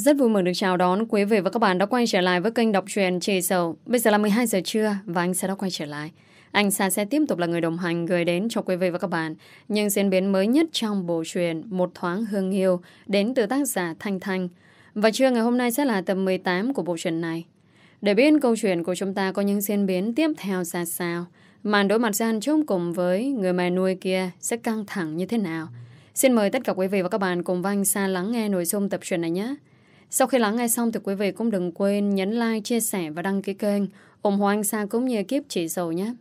Rất vui mừng được chào đón quý vị và các bạn đã quay trở lại với kênh đọc truyện Trì Sầu. Bây giờ là 12 giờ trưa và anh sẽ đã quay trở lại. Anh Sa sẽ tiếp tục là người đồng hành gửi đến cho quý vị và các bạn những diễn biến mới nhất trong bộ truyện Một thoáng hương yêu đến từ tác giả Thanh Thanh. Và trưa ngày hôm nay sẽ là tập 18 của bộ truyện này. Để biết câu chuyện của chúng ta có những diễn biến tiếp theo ra sao, màn đối mặt gian chung cùng với người mẹ nuôi kia sẽ căng thẳng như thế nào. Xin mời tất cả quý vị và các bạn cùng với anh Sa lắng nghe nội dung tập truyện này nhé. Sau khi lắng nghe xong thì quý vị cũng đừng quên nhấn like, chia sẻ và đăng ký kênh ủng hộ anh Sa cũng như kiếp chỉ dầu nhé.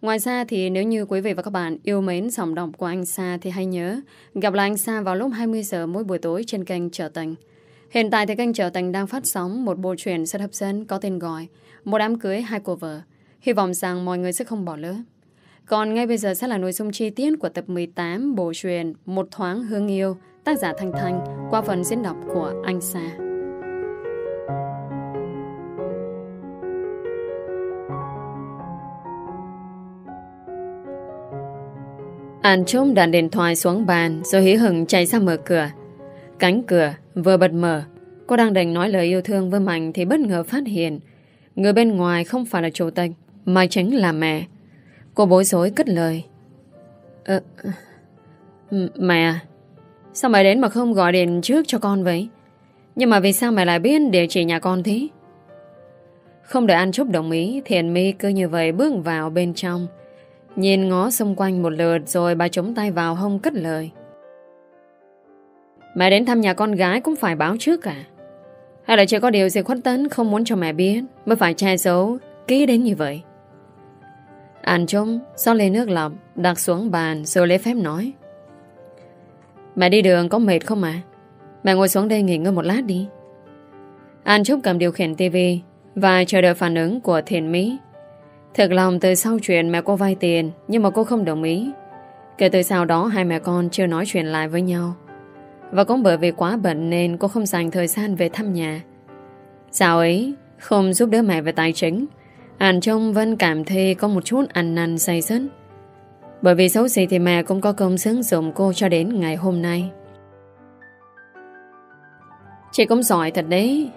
Ngoài ra thì nếu như quý vị và các bạn yêu mến giọng đọc của anh Sa thì hãy nhớ gặp lại anh Sa vào lúc 20 giờ mỗi buổi tối trên kênh Trở Tình. Hiện tại thì kênh Trở Tình đang phát sóng một bộ truyện rất hấp dẫn có tên gọi Một đám cưới hai cô vợ. Hy vọng rằng mọi người sẽ không bỏ lỡ. Còn ngay bây giờ sẽ là nội dung chi tiết của tập 18 bộ truyện Một thoáng hương yêu tác giả Thanh Thanh, qua phần diễn đọc của anh Sa. An trông đặt điện thoại xuống bàn, rồi hí hừng chạy ra mở cửa. Cánh cửa vừa bật mở, Cô đang định nói lời yêu thương với Mạnh Thì bất ngờ phát hiện, Người bên ngoài không phải là chủ tịch, Mà chính là mẹ Cô bối rối cất lời Ờ... Mẹ à? Sao mẹ đến mà không gọi điện trước cho con vậy? Nhưng mà vì sao mẹ lại biết địa chỉ nhà con thế? Không đợi An Trúc đồng ý Thiền mi cứ như vậy bước vào bên trong. Nhìn ngó xung quanh một lượt Rồi bà chống tay vào hông cất lời. Mẹ đến thăm nhà con gái cũng phải báo trước cả Hay là chỉ có điều gì khuất tấn Không muốn cho mẹ biết, Mới phải che giấu ký đến như vậy? An Trung xót lên nước lọc, Đặt xuống bàn, rồi lấy phép nói. Mẹ đi đường có mệt không ạ? Mẹ ngồi xuống đây nghỉ ngơi một lát đi. An Trúc cầm điều khiển tivi Và chờ đợi phản ứng của thiền Mỹ. Thực lòng từ sau chuyện mẹ cô vay tiền, Nhưng mà cô không đồng ý. Kể từ sau đó, hai mẹ con chưa nói chuyện lại với nhau. Và cũng bởi vì quá bận Nên cô không dành thời gian về thăm nhà. Dạo ấy, Không giúp đỡ mẹ về tài chính, An Trung vẫn cảm thấy có một chút ăn năn say sứt bởi vì xấu gì thì mẹ cũng có công xứng dụng cô cho đến ngày hôm nay. Chị cũng giỏi thật đấy.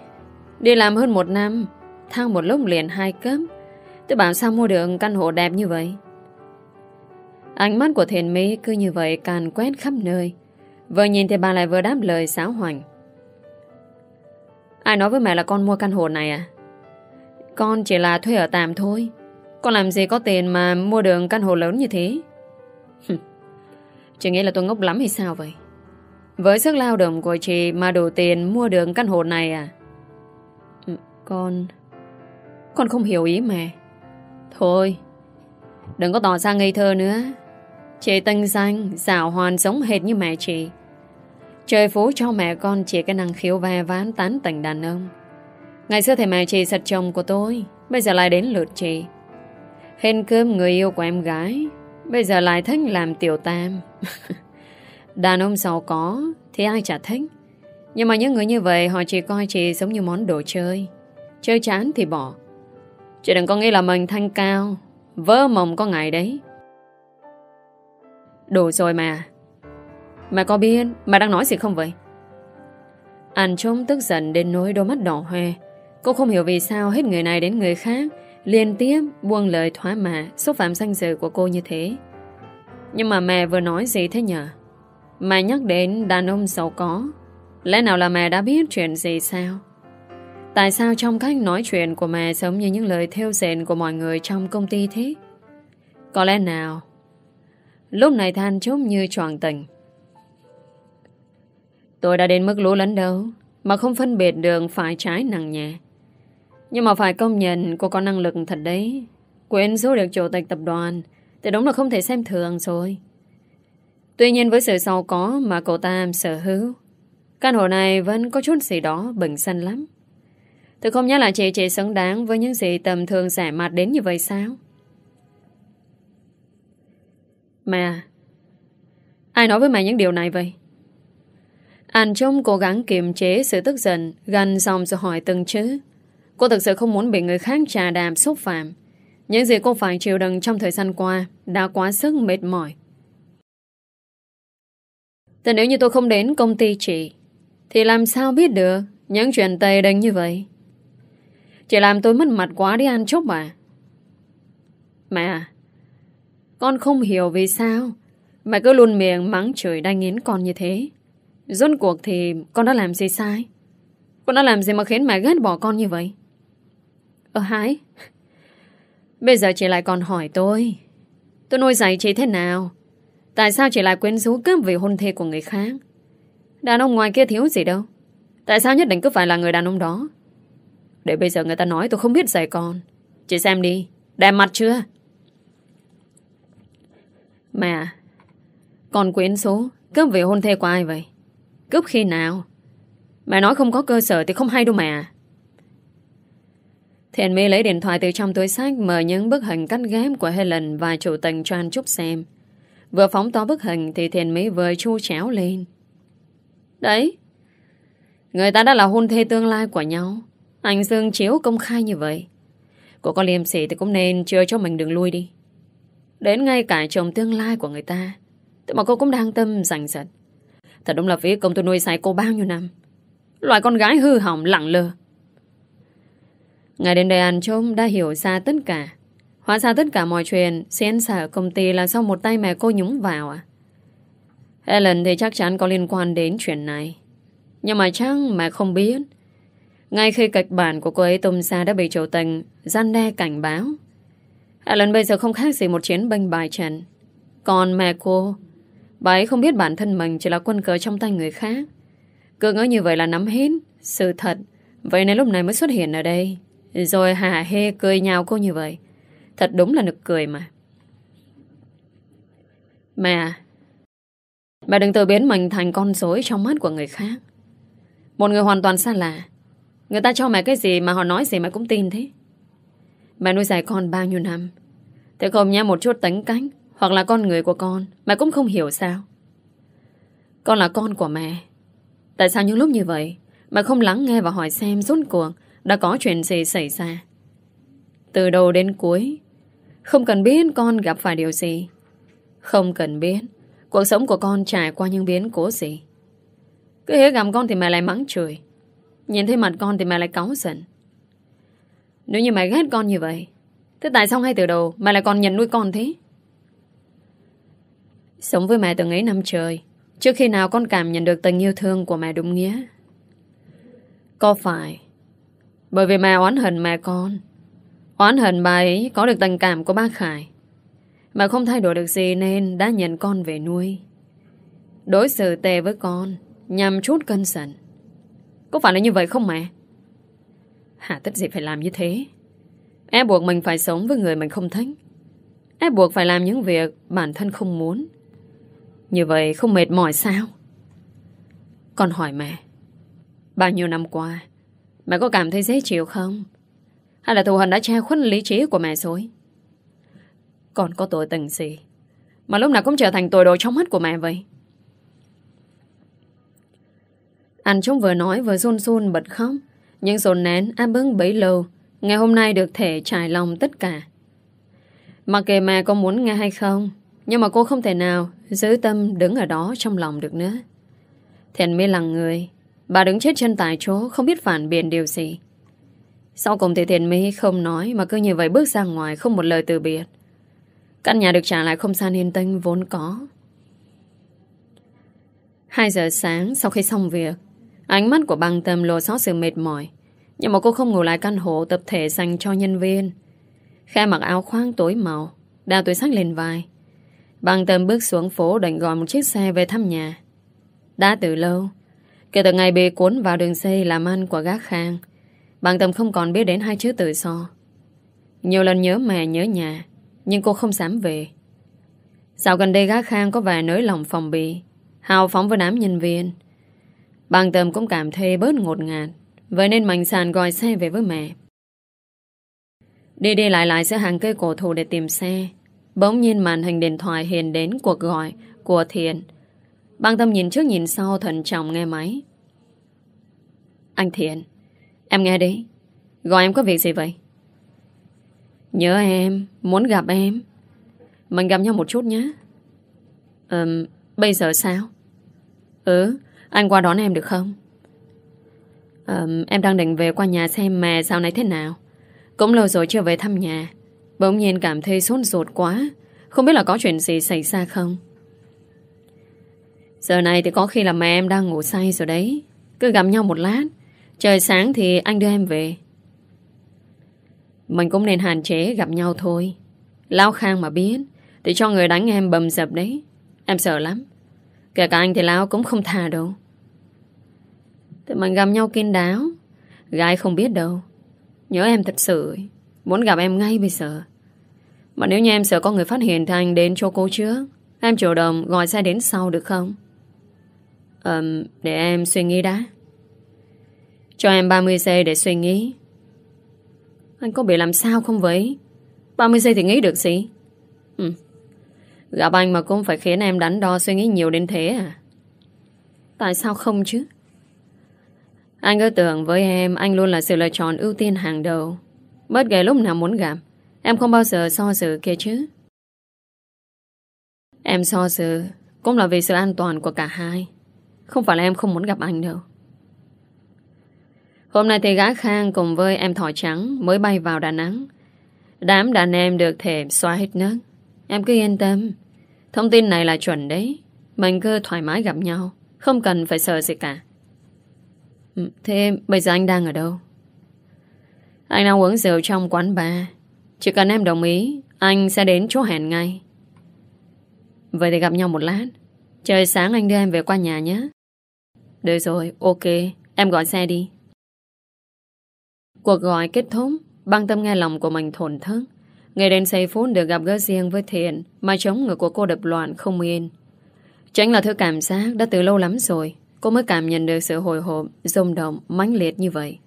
Đi làm hơn một năm, thăng một lúc liền hai cấp. Tôi bảo sao mua được căn hộ đẹp như vậy? Ánh mắt của thiền mỹ cứ như vậy càn quét khắp nơi. Vừa nhìn thì bà lại vừa đáp lời xáo hoành. Ai nói với mẹ là con mua căn hộ này à? Con chỉ là thuê ở tạm thôi. Con làm gì có tiền mà mua được căn hộ lớn như thế? Chị nghĩ là tôi ngốc lắm hay sao vậy? Với sức lao động của chị Mà đủ tiền mua được căn hộ này à? Ừ, con Con không hiểu ý mẹ. Thôi, Đừng có tỏ ra ngây thơ nữa. Chị tinh danh Xảo hoàn giống hệt như mẹ chị. Trời phú cho mẹ con chỉ cái năng khiếu ve ván tán tỉnh đàn ông. Ngày xưa thì mẹ chị sạch chồng của tôi, Bây giờ lại đến lượt chị. Hên cơm người yêu của em gái. Bây giờ lại thích làm tiểu tam. Đàn ông giàu có Thì ai chả thích. Nhưng mà những người như vậy, Họ chỉ coi chị giống như món đồ chơi. Chơi chán thì bỏ. Chị đừng có nghĩ là mình thanh cao. Vỡ mộng có ngày đấy. Đủ rồi mà. Mẹ có biết Mẹ đang nói gì không vậy? Anh trông tức giận đến nỗi đôi mắt đỏ hoe. Cô không hiểu vì sao hết người này đến người khác liên tiếp buông lời thoá mạ xúc phạm danh dự của cô như thế. Nhưng mà mẹ vừa nói gì thế nhở? Mẹ nhắc đến đàn ông giàu có. Lẽ nào là mẹ đã biết chuyện gì sao? Tại sao trong cách nói chuyện của mẹ giống như những lời theo dệt của mọi người trong công ty thế? Có lẽ nào? Lúc này than chốt như tròn tỉnh Tôi đã đến mức lũ lẫn đâu, mà không phân biệt đường phải trái nặng nhẹ. Nhưng mà phải công nhận cô có năng lực thật đấy. Quên số được chủ tịch tập đoàn thì đúng là không thể xem thường rồi. Tuy nhiên với sự giàu có mà cậu ta sở hữu, căn hộ này vẫn có chút gì đó bừng xanh lắm. Tôi không nhớ là chị chị xứng đáng với những gì tầm thường rẻ mặt đến như vậy sao? Mẹ Ai nói với mẹ những điều này vậy? Anh Trung cố gắng kiềm chế sự tức giận Gần dòng rồi hỏi từng chữ Cô thực sự không muốn bị người khác trà đàm xúc phạm. Những gì cô phải chịu đựng trong thời gian qua đã quá sức mệt mỏi. แต่ nếu như tôi không đến công ty chị, thì làm sao biết được Những chuyện tây đánh như vậy? Chị làm tôi mất mặt quá đi ăn chốc mà Mẹ à Con không hiểu vì sao Mẹ cứ luôn miệng mắng chửi đai nghiến con như thế. Rốt cuộc thì con đã làm gì sai? Con đã làm gì mà khiến mẹ ghét bỏ con như vậy? Ờ, ở Hải, Bây giờ chị lại còn hỏi tôi. Tôi nuôi dạy chị thế nào? Tại sao chị lại quyến rũ cướp vì hôn thê của người khác? Đàn ông ngoài kia thiếu gì đâu. Tại sao nhất định cứ phải là người đàn ông đó? Để bây giờ người ta nói tôi không biết dạy con. Chị xem đi. Đẹp mặt chưa? Mẹ Con quyến số Cướp về hôn thê của ai vậy? Cướp khi nào? Mẹ nói không có cơ sở thì không hay đâu mẹ. Thiện My lấy điện thoại từ trong túi sách, Mở những bức hình cắt ghép của Helen Và chủ tình cho anh Trúc xem. Vừa phóng to bức hình Thì Thiện My vừa chu chéo lên. Đấy, Người ta đã là hôn thê tương lai của nhau. Anh Dương chiếu công khai như vậy. Cô có liêm sỉ thì cũng nên Chưa cho mình đường lui đi. Đến ngay cả chồng tương lai của người ta Thế mà cô cũng đang tâm rảnh rật. Thật đúng là phía công tôi nuôi sai cô bao nhiêu năm. Loại con gái hư hỏng lặng lơ. Ngày đến đây anh trông đã hiểu ra tất cả. Hóa ra tất cả mọi chuyện Xén xả công ty là do một tay mẹ cô nhúng vào à? Helen thì chắc chắn có liên quan đến chuyện này. Nhưng mà chắc mẹ không biết. Ngay khi kịch bản của cô ấy tung ra đã bị chủ tình Gian đe cảnh báo. Helen bây giờ không khác gì một chiến binh bài trận. Còn mẹ cô, Bà ấy không biết bản thân mình chỉ là quân cờ trong tay người khác. Cứ ngỡ như vậy là nắm hết Sự thật. Vậy nên lúc này mới xuất hiện ở đây. Rồi hả hê cười nhau cô như vậy. Thật đúng là nực cười mà. Mẹ à, Mẹ đừng tự biến mình thành con dối trong mắt của người khác. Một người hoàn toàn xa lạ. Người ta cho mẹ cái gì mà họ nói gì mẹ cũng tin thế. Mẹ nuôi dạy con bao nhiêu năm? Thế không nhá một chút tính cánh Hoặc là con người của con, Mẹ cũng không hiểu sao. Con là con của mẹ. Tại sao những lúc như vậy, Mẹ không lắng nghe và hỏi xem rốt cuộc đã có chuyện gì xảy ra? Từ đầu đến cuối, Không cần biết con gặp phải điều gì. Không cần biết Cuộc sống của con trải qua những biến cố gì. Cứ hễ gặp con thì mẹ lại mắng chửi. Nhìn thấy mặt con thì mẹ lại cáu giận. Nếu như mẹ ghét con như vậy, Thế tại sao ngay từ đầu Mẹ lại còn nhận nuôi con thế? Sống với mẹ từng ấy năm trời, Trước khi nào con cảm nhận được tình yêu thương Của mẹ đúng nghĩa? Có phải bởi vì mẹ oán hận mẹ con. Oán hận bà ấy có được tình cảm của bác Khải. Mà không thay đổi được gì Nên đã nhận con về nuôi. Đối xử tệ với con Nhằm chút cân giận Có phải là như vậy không mẹ? Hà tất gì phải làm như thế. Ép buộc mình phải sống với người mình không thích. Ép buộc phải làm những việc Bản thân không muốn. Như vậy không mệt mỏi sao? Con hỏi mẹ, Bao nhiêu năm qua Mẹ có cảm thấy dễ chịu không? Hay là thù hận đã che khuất lý trí của mẹ rồi? Còn có tội tình gì Mà lúc nào cũng trở thành tội đồ trong mắt của mẹ vậy? Anh chúng vừa nói vừa run run bật khóc. Nhưng dồn nén áp bức bấy lâu, Ngày hôm nay được thể trải lòng tất cả. Mặc kệ mẹ có muốn nghe hay không, Nhưng mà cô không thể nào Giữ tâm đứng ở đó trong lòng được nữa. Thiện mới lặng người Bà đứng chết chân tại chỗ Không biết phản biện điều gì Sau cùng thì Thiện mi không nói Mà cứ như vậy bước ra ngoài không một lời từ biệt Căn nhà được trả lại không gian yên tĩnh vốn có 2 giờ sáng sau khi xong việc Ánh mắt của băng tâm lộ xót sự mệt mỏi nhưng mà cô không ngủ lại căn hộ tập thể dành cho nhân viên. Khe mặc áo khoang tối màu, đào túi sách lên vai. băng tâm bước xuống phố đành gọi một chiếc xe về thăm nhà. Đã từ lâu, kể từ ngày bị cuốn vào đường dây làm ăn của gác khang, bằng tâm không còn biết đến hai chữ tự do. Nhiều lần nhớ mẹ nhớ nhà, nhưng cô không dám về. Dạo gần đây gác khang có vài nới lòng phòng bị, hào phóng với đám nhân viên. Bằng tâm cũng cảm thấy bớt ngột ngạt Vậy nên Mạnh Sàn gọi xe về với mẹ. Đi đi lại lại giữa hàng cây cổ thụ để tìm xe. Bỗng nhiên màn hình điện thoại hiện đến cuộc gọi của Thiện. Băng tâm nhìn trước nhìn sau thận trọng nghe máy. Anh Thiện, em nghe đi. Gọi em có việc gì vậy? Nhớ em, muốn gặp em. Mình gặp nhau một chút nhé. Ừm, bây giờ sao? Ừ, anh qua đón em được không? Ừm, Em đang định về qua nhà xem mẹ sau này thế nào Cũng lâu rồi chưa về thăm nhà Bỗng nhiên cảm thấy sốt ruột quá Không biết là có chuyện gì xảy ra không Giờ này thì có khi là mẹ em đang ngủ say rồi đấy. Cứ gặp nhau một lát, Trời sáng thì anh đưa em về. Mình cũng nên hạn chế gặp nhau thôi. Lão Khang mà biết, Thì cho người đánh em bầm dập đấy. Em sợ lắm. Kể cả anh thì Lão cũng không thà đâu. Thì mình gặp nhau kiên đáo. Gái không biết đâu. Nhớ em thật sự. Muốn gặp em ngay bây giờ. Mà nếu như em sợ có người phát hiện Thì anh đến cho cô trước. Em chủ động gọi xe đến sau được không? Um, Để em suy nghĩ đã. Cho em 30 giây để suy nghĩ. Anh có bị làm sao không vậy? 30 giây thì nghĩ được gì? Ừ Gặp anh mà cũng phải khiến em đánh đo suy nghĩ nhiều đến thế à? Tại sao không chứ? Anh cứ tưởng với em Anh luôn là sự lựa chọn ưu tiên hàng đầu. Bất kể lúc nào muốn gặp Em không bao giờ so dự kia chứ. Em so dự Cũng là vì sự an toàn của cả hai. Không phải là em không muốn gặp anh đâu Hôm nay thì gái Khang cùng với em thỏ trắng mới bay vào Đà Nẵng. Đám đàn em được thể xóa hết nước. Em cứ yên tâm. Thông tin này là chuẩn đấy. Mình cứ thoải mái gặp nhau. Không cần phải sợ gì cả. Ừ, thế bây giờ anh đang ở đâu? Anh đang uống rượu trong quán bar. Chỉ cần em đồng ý, anh sẽ đến chỗ hẹn ngay. Vậy thì gặp nhau một lát. Trời sáng anh đưa em về qua nhà nhé. Được rồi, ok. Em gọi xe đi. Cuộc gọi kết thúc. Băng tâm nghe lòng của mình thổn thức. Ngày đến giây phút được gặp gỡ riêng với Thiện mà chống người của cô đập loạn không yên. Chính là thứ cảm giác đã từ lâu lắm rồi cô mới cảm nhận được sự hồi hộp, rung động, mãnh liệt như vậy.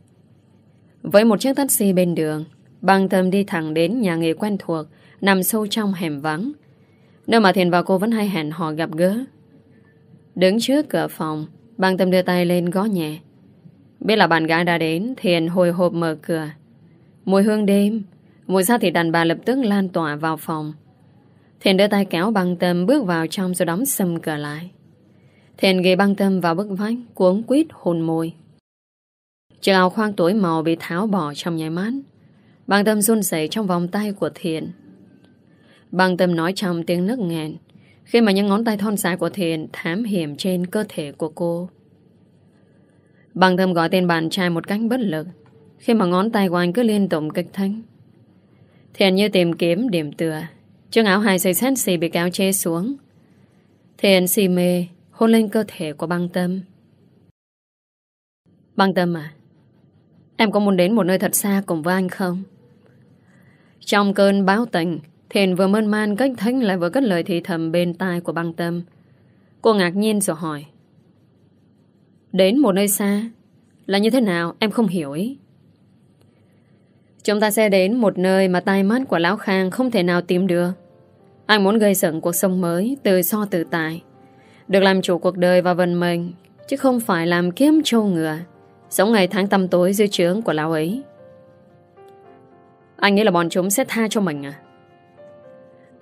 Với một chiếc taxi bên đường, băng tâm đi thẳng đến nhà nghề quen thuộc nằm sâu trong hẻm vắng. Nơi mà Thiện và cô vẫn hay hẹn họ gặp gỡ. Đứng trước cửa phòng, băng tâm đưa tay lên gõ nhẹ. Biết là bạn gái đã đến, Thiện hồi hộp mở cửa. Mùi hương đêm Mùi da thịt đàn bà lập tức lan tỏa vào phòng. Thiện đưa tay kéo băng tâm Bước vào trong rồi đóng sầm cửa lại. Thiện ghé băng tâm vào bức vách Cuốn quýt hồn môi. Chiếc áo khoang tối màu bị tháo bỏ trong nháy mắt. Băng tâm run rẩy trong vòng tay của Thiện Băng tâm nói trong tiếng nức nghẹn. Khi mà những ngón tay thon dài của Thiện Thám hiểm trên cơ thể của cô. Băng tâm gọi tên bạn trai một cách bất lực. Khi mà ngón tay của anh cứ liên tục kịch thanh Thiện như tìm kiếm điểm tựa. Chân áo hai dây xì bị kéo chê xuống. Thiện xì mê, Hôn lên cơ thể của băng tâm. Băng tâm à? Em có muốn đến một nơi thật xa cùng với anh không? Trong cơn báo tình Thiện vừa mơn man cách thánh lại vừa cất lời thì thầm bên tai của băng tâm Cô ngạc nhiên rồi hỏi Đến một nơi xa Là như thế nào em không hiểu ý Chúng ta sẽ đến một nơi mà tai mắt của Lão Khang không thể nào tìm được. Anh muốn gây dựng cuộc sống mới, tự do tự tại. Được làm chủ cuộc đời và vận mệnh, chứ không phải làm kiếm trâu ngựa, sống ngày tháng tăm tối dưới trướng của Lão ấy. Anh nghĩ là bọn chúng sẽ tha cho mình à?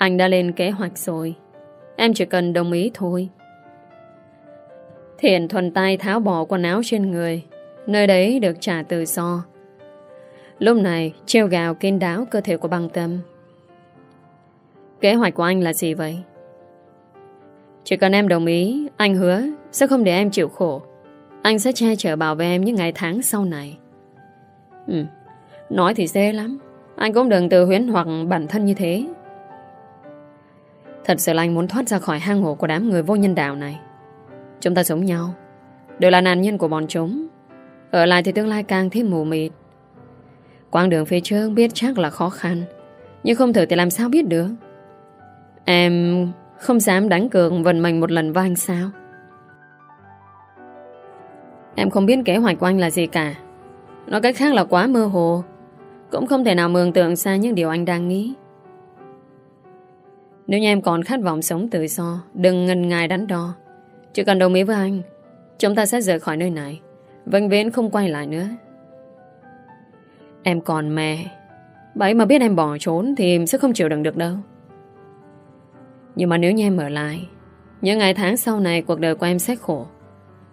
Anh đã lên kế hoạch rồi. Em chỉ cần đồng ý thôi. Thiện thuần tay tháo bỏ quần áo trên người. Nơi đấy được trả tự do. Lúc này treo gào kiên đáo cơ thể của băng tâm Kế hoạch của anh là gì vậy? Chỉ cần em đồng ý, Anh hứa sẽ không để em chịu khổ Anh sẽ che chở bảo vệ em những ngày tháng sau này Ừ Nói thì dễ lắm Anh cũng đừng tự huyến hoặc bản thân như thế Thật sự là anh muốn thoát ra khỏi hang ổ của đám người vô nhân đạo này. Chúng ta sống nhau. Đều là nạn nhân của bọn chúng. Ở lại thì tương lai càng thêm mù mịt. Quãng đường phía trước biết chắc là khó khăn, Nhưng không thử thì làm sao biết được? Em không dám đánh cược vận mình một lần với anh sao? Em không biết kế hoạch của anh là gì cả. Nói cách khác là quá mơ hồ. Cũng không thể nào mường tượng xa những điều anh đang nghĩ. Nếu như em còn khát vọng sống tự do, Đừng ngần ngại đánh đo. Chỉ cần đồng ý với anh, Chúng ta sẽ rời khỏi nơi này, Vĩnh viễn không quay lại nữa. Em còn mẹ. Vậy mà biết em bỏ trốn Thì em sẽ không chịu đựng được đâu. Nhưng mà nếu như em ở lại, Những ngày tháng sau này Cuộc đời của em sẽ khổ,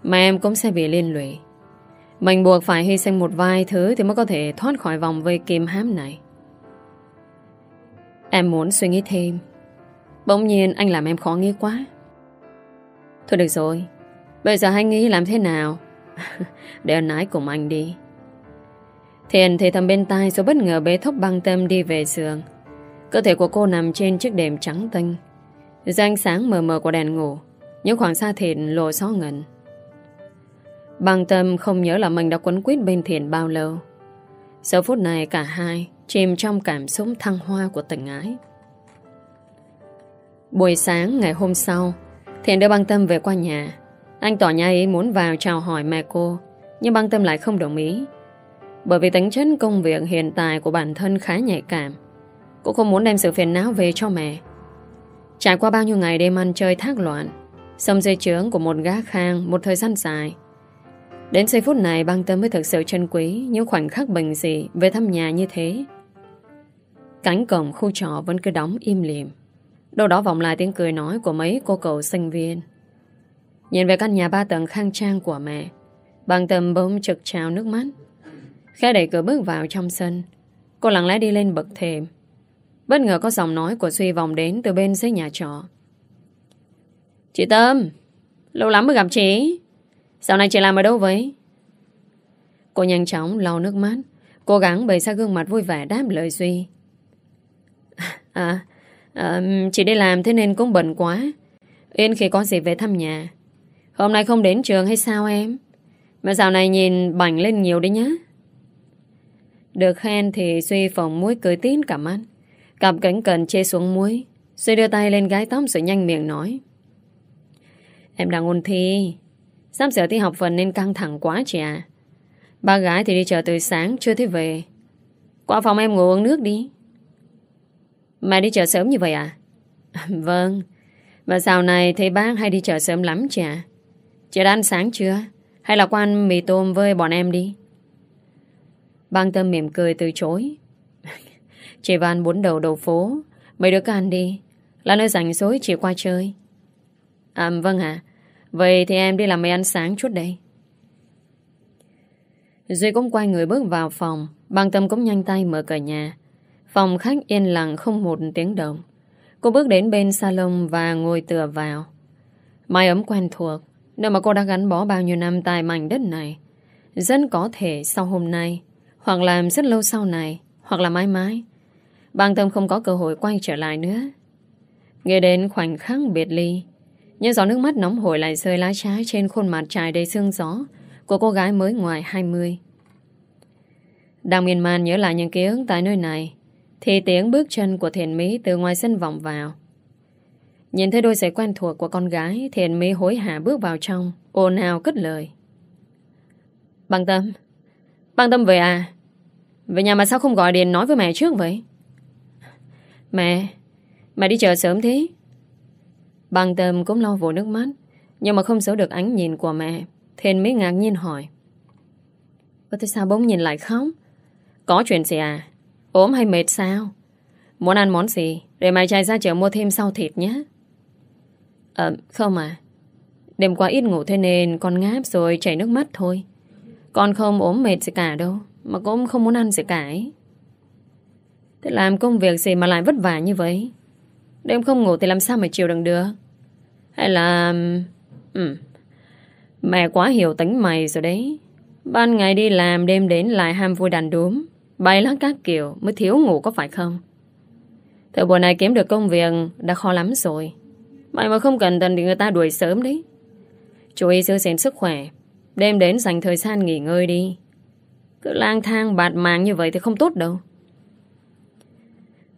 Mà em cũng sẽ bị liên lụy. Mình buộc phải hy sinh một vài thứ Thì mới có thể thoát khỏi vòng vây kìm hám này. Em muốn suy nghĩ thêm. Bỗng nhiên anh làm em khó nghĩ quá. Thôi được rồi, Bây giờ anh nghĩ làm thế nào? Để ân ái cùng anh đi. Thiền thì thầm bên tai Rồi bất ngờ bế thốc băng tâm đi về giường. Cơ thể của cô nằm trên chiếc đệm trắng tinh. Dưới ánh sáng mờ mờ của đèn ngủ, Những khoảng xa thịt lộ xó ngần. Băng tâm không nhớ là mình đã quấn quýt bên thiền bao lâu. Giờ phút này cả hai Chìm trong cảm xúc thăng hoa của tình ái. Buổi sáng ngày hôm sau, Thiện đưa băng tâm về qua nhà. Anh tỏ nhà ý muốn vào chào hỏi mẹ cô, Nhưng băng tâm lại không đồng ý. Bởi vì tính chất công việc hiện tại Của bản thân khá nhạy cảm, Cô không muốn đem sự phiền não về cho mẹ. Trải qua bao nhiêu ngày đêm ăn chơi thác loạn Xong dây trướng của một gã khang Một thời gian dài, Đến giây phút này băng tâm mới thực sự trân quý Những khoảnh khắc bình dị Về thăm nhà như thế. Cánh cổng khu trọ vẫn cứ đóng im lìm. Đâu đó vọng lại tiếng cười nói Của mấy cô cậu sinh viên. Nhìn về căn nhà ba tầng khang trang của mẹ bằng tầm bỗng trực trào nước mắt. Khẽ đẩy cửa bước vào trong sân Cô lặng lẽ đi lên bậc thềm. Bất ngờ có giọng nói của Duy vòng đến Từ bên dưới nhà trọ. Chị Tâm Lâu lắm mới gặp chị. Dạo này chị làm ở đâu vậy? Cô nhanh chóng lau nước mắt Cố gắng bày ra gương mặt vui vẻ đáp lời Duy. À, à Chị đi làm thế nên cũng bận quá. Yên khi có gì về thăm nhà. Hôm nay không đến trường hay sao em? Mà dạo này nhìn bảnh lên nhiều đấy nhá. Được khen thì Duy phòng muối cười tín cảm ơn Cặp cánh cần chê xuống muối. Duy đưa tay lên gái tóc rồi nhanh miệng nói. Em đang ôn thi. Sắp giờ thi học phần nên căng thẳng quá chị à Ba gái thì đi chờ từ sáng, Chưa thấy về. Qua phòng em ngồi uống nước đi. Mày đi chợ sớm như vậy à? Vâng. Mà dạo này thấy bác hay đi chợ sớm lắm chị à Chị đã ăn sáng chưa? Hay là qua ăn mì tôm với bọn em đi? Bang tâm mỉm cười từ chối. Chị Văn bốn đầu đầu phố. Mấy đứa can đi. Là nơi rảnh rỗi chị qua chơi. À vâng ạ. Vậy thì em đi làm mấy ăn sáng chút đây. Duy cũng quay người bước vào phòng. Bằng tâm cũng nhanh tay mở cửa nhà. Phòng khách yên lặng không một tiếng động. Cô bước đến bên salon và ngồi tựa vào. Mái ấm quen thuộc, Nơi mà cô đã gắn bó bao nhiêu năm tại mảnh đất này, Rất có thể sau hôm nay, Hoặc làm rất lâu sau này, Hoặc là mãi mãi bang tâm không có cơ hội quay trở lại nữa. Nghe đến khoảnh khắc biệt ly, những gió nước mắt nóng hổi lại rơi lá trái trên khuôn mặt trải đầy sương gió của cô gái mới ngoài 20. Đang miền man nhớ lại những ký ức tại nơi này thì tiếng bước chân của thiền mỹ từ ngoài sân vọng vào. Nhìn thấy đôi giày quen thuộc của con gái, thiền mỹ hối hả bước vào trong, ồn ào cất lời. Bằng tâm Bằng tâm về à? Về nhà mà sao không gọi điện nói với mẹ trước vậy? Mẹ Mẹ đi chợ sớm thế. Bằng tâm cũng lau vội nước mắt, Nhưng mà không giấu được ánh nhìn của mẹ. Thiền mỹ ngạc nhiên hỏi. Ơ thế sao bỗng nhìn lại khóc Có chuyện gì à? Ốm hay mệt sao? Muốn ăn món gì? Để mày chạy ra chợ mua thêm sau thịt nhé. Ờ không à. Đêm qua ít ngủ thế nên Con ngáp rồi chảy nước mắt thôi. Con không ốm mệt gì cả đâu, Mà cũng không muốn ăn gì cả ấy. Thế làm công việc gì mà lại vất vả như vậy? Đêm không ngủ thì làm sao mà chịu đựng được? Hay là ừ. Mẹ quá hiểu tính mày rồi đấy. Ban ngày đi làm, đêm đến lại ham vui đàn đúm. Bay lắc các kiểu Mới thiếu ngủ có phải không? Thời buổi này kiếm được công việc Đã khó lắm rồi. Mày mà không cần tần thì người ta đuổi sớm đấy. Chú ý giữ gìn sức khỏe, Đêm đến dành thời gian nghỉ ngơi đi. Cứ lang thang bạt mạng như vậy thì không tốt đâu.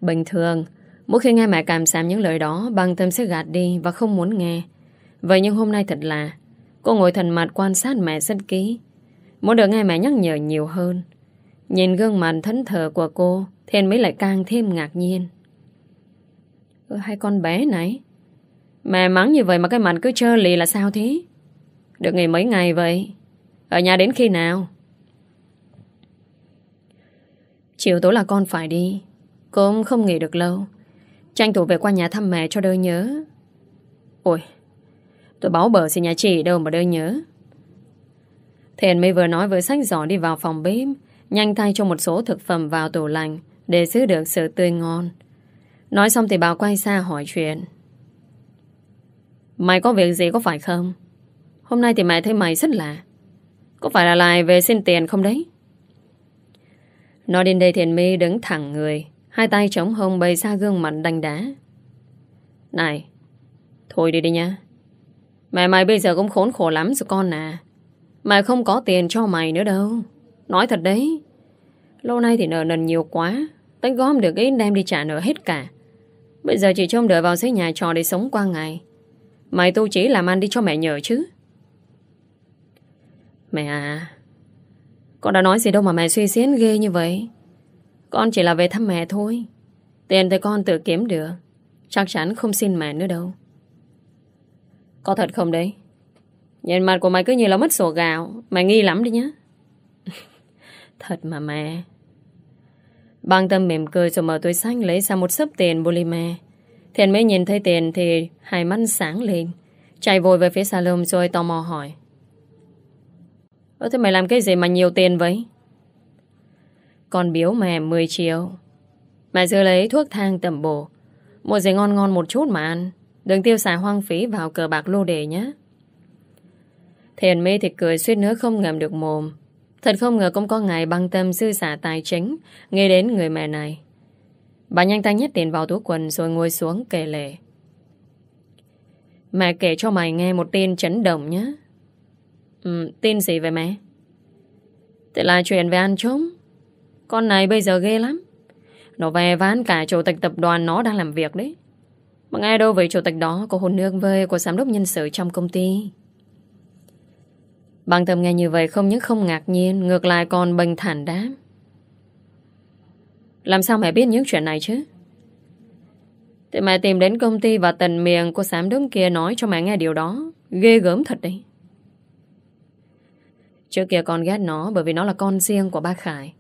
Bình thường, Mỗi khi nghe mẹ cảm giảm những lời đó, Bằng tâm sẽ gạt đi và không muốn nghe. Vậy nhưng hôm nay thật là, Cô ngồi thần mặt quan sát mẹ rất kỹ. Muốn được nghe mẹ nhắc nhở nhiều hơn. Nhìn gương mặt thẫn thờ của cô Thiên mới lại càng thêm ngạc nhiên. Ừ, Hai con bé này? Mẹ mắng như vậy mà cái mặt cứ trơ lì là sao thế? Được nghỉ mấy ngày vậy? Ở nhà đến khi nào? Chiều tối là con phải đi. Cũng không nghỉ được lâu. Tranh thủ về qua nhà thăm mẹ cho đỡ nhớ. Ôi Tôi báo bở xin nhà chị đâu mà đỡ nhớ. Thiền mới vừa nói với sách giỏ đi vào phòng bếp. Nhanh tay cho một số thực phẩm vào tủ lạnh Để giữ được sự tươi ngon. Nói xong thì bà quay xa hỏi chuyện. Mày có việc gì có phải không? Hôm nay thì mẹ thấy mày rất lạ. Có phải là lại về xin tiền không đấy? Nói đến đây Thiền My đứng thẳng người, Hai tay chống hông bày ra gương mặt đanh đá. Này, Thôi đi đi nha Mẹ mày bây giờ cũng khốn khổ lắm rồi con à. Mày không có tiền cho mày nữa đâu. Nói thật đấy. Lâu nay thì nợ nần nhiều quá Tính gom được ít đem đi trả nợ hết cả. Bây giờ chỉ trông đợi vào xây nhà trò để sống qua ngày. Mày tu chỉ làm ăn đi cho mẹ nhờ chứ. Mẹ à Con đã nói gì đâu mà mẹ suy xến ghê như vậy. Con chỉ là về thăm mẹ thôi. Tiền thì con tự kiếm được. Chắc chắn không xin mẹ nữa đâu. Có thật không đấy? Nhìn mặt của mày cứ như là mất sổ gạo. Mày nghi lắm đi nhá. Thật mà mẹ Băng tâm mỉm cười rồi mở túi xanh lấy ra một sấp tiền polymer. Thiện mới nhìn thấy tiền thì hai mắt sáng lên. Chạy vội về phía salon rồi tò mò hỏi. Ơ, thế mày làm cái gì mà nhiều tiền vậy? Con biếu mẹ 10 triệu. Mẹ dưa lấy thuốc thang tẩm bổ. Một gì ngon ngon một chút mà ăn. Đừng tiêu xài hoang phí vào cờ bạc lô đề nhé. Thiền mê thì cười suýt nữa không ngầm được mồm. Thật không ngờ cũng có ngày băng tâm dư xả tài chính. Nghe đến người mẹ này Bà nhanh tay nhét tiền vào túi quần Rồi ngồi xuống kể lệ Mẹ kể cho mày nghe một tin chấn động nhé. Ừ, Tin gì về mẹ? Thế là chuyện về ăn trống. Con này bây giờ ghê lắm. Nó về ván cả chủ tịch tập đoàn nó đang làm việc đấy. Mà nghe đâu về chủ tịch đó Có hôn nước với của giám đốc nhân sự trong công ty. Bằng tâm nghe như vậy không những không ngạc nhiên, Ngược lại còn bình thản đáp. Làm sao mẹ biết những chuyện này chứ? Thì mẹ tìm đến công ty Và tần miệng của sám đốc kia Nói cho mẹ nghe điều đó. Ghê gớm thật đấy. Trước kia con ghét nó Bởi vì nó là con riêng của ba Khải.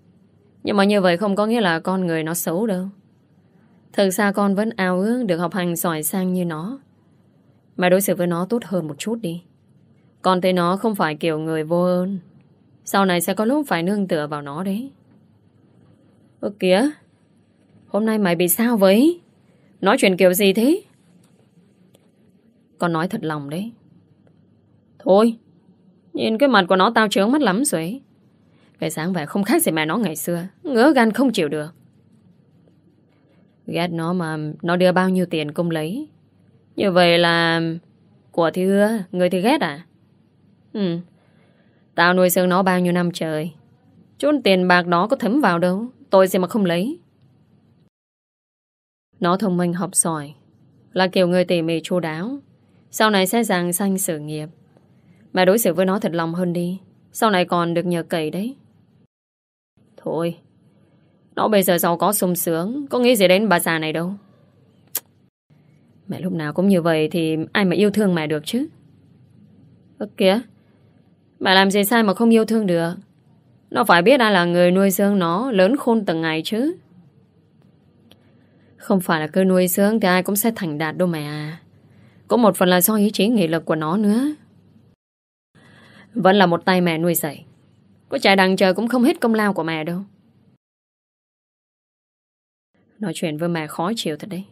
Nhưng mà như vậy không có nghĩa là con người nó xấu đâu. Thực ra con vẫn ao ước Được học hành giỏi sang như nó. Mẹ đối xử với nó tốt hơn một chút đi con thấy nó không phải kiểu người vô ơn. Sau này sẽ có lúc phải nương tựa vào nó đấy. Ơ kìa, Hôm nay mày bị sao vậy? Nói chuyện kiểu gì thế? Con nói thật lòng đấy. Thôi, Nhìn cái mặt của nó tao trướng mắt lắm rồi. Cái sáng vẻ không khác gì mẹ nó ngày xưa. Ngỡ gan không chịu được. Ghét nó mà Nó đưa bao nhiêu tiền công lấy. Như vậy là Của thì ưa, Người thì ghét à? Ừ. Tao nuôi dưỡng nó bao nhiêu năm trời. Chút tiền bạc đó có thấm vào đâu. Tôi gì mà không lấy. Nó thông minh học giỏi. Là kiểu người tỉ mỉ chu đáo. Sau này sẽ giảng sanh sự nghiệp. Mẹ đối xử với nó thật lòng hơn đi. Sau này còn được nhờ cậy đấy. Thôi. Nó bây giờ giàu có sung sướng. Có nghĩ gì đến bà già này đâu. Mẹ lúc nào cũng như vậy thì ai mà yêu thương mẹ được chứ. Ơ kìa bà làm gì sai mà không yêu thương được? Nó phải biết ai là người nuôi dưỡng nó, Lớn khôn từng ngày chứ. Không phải là cứ nuôi dưỡng Thì ai cũng sẽ thành đạt đâu mẹ. À Có một phần là do ý chí nghị lực của nó nữa. Vẫn là một tay mẹ nuôi dạy. Có chạy đằng trời cũng không hết công lao của mẹ đâu. Nói chuyện với mẹ khó chịu thật đấy.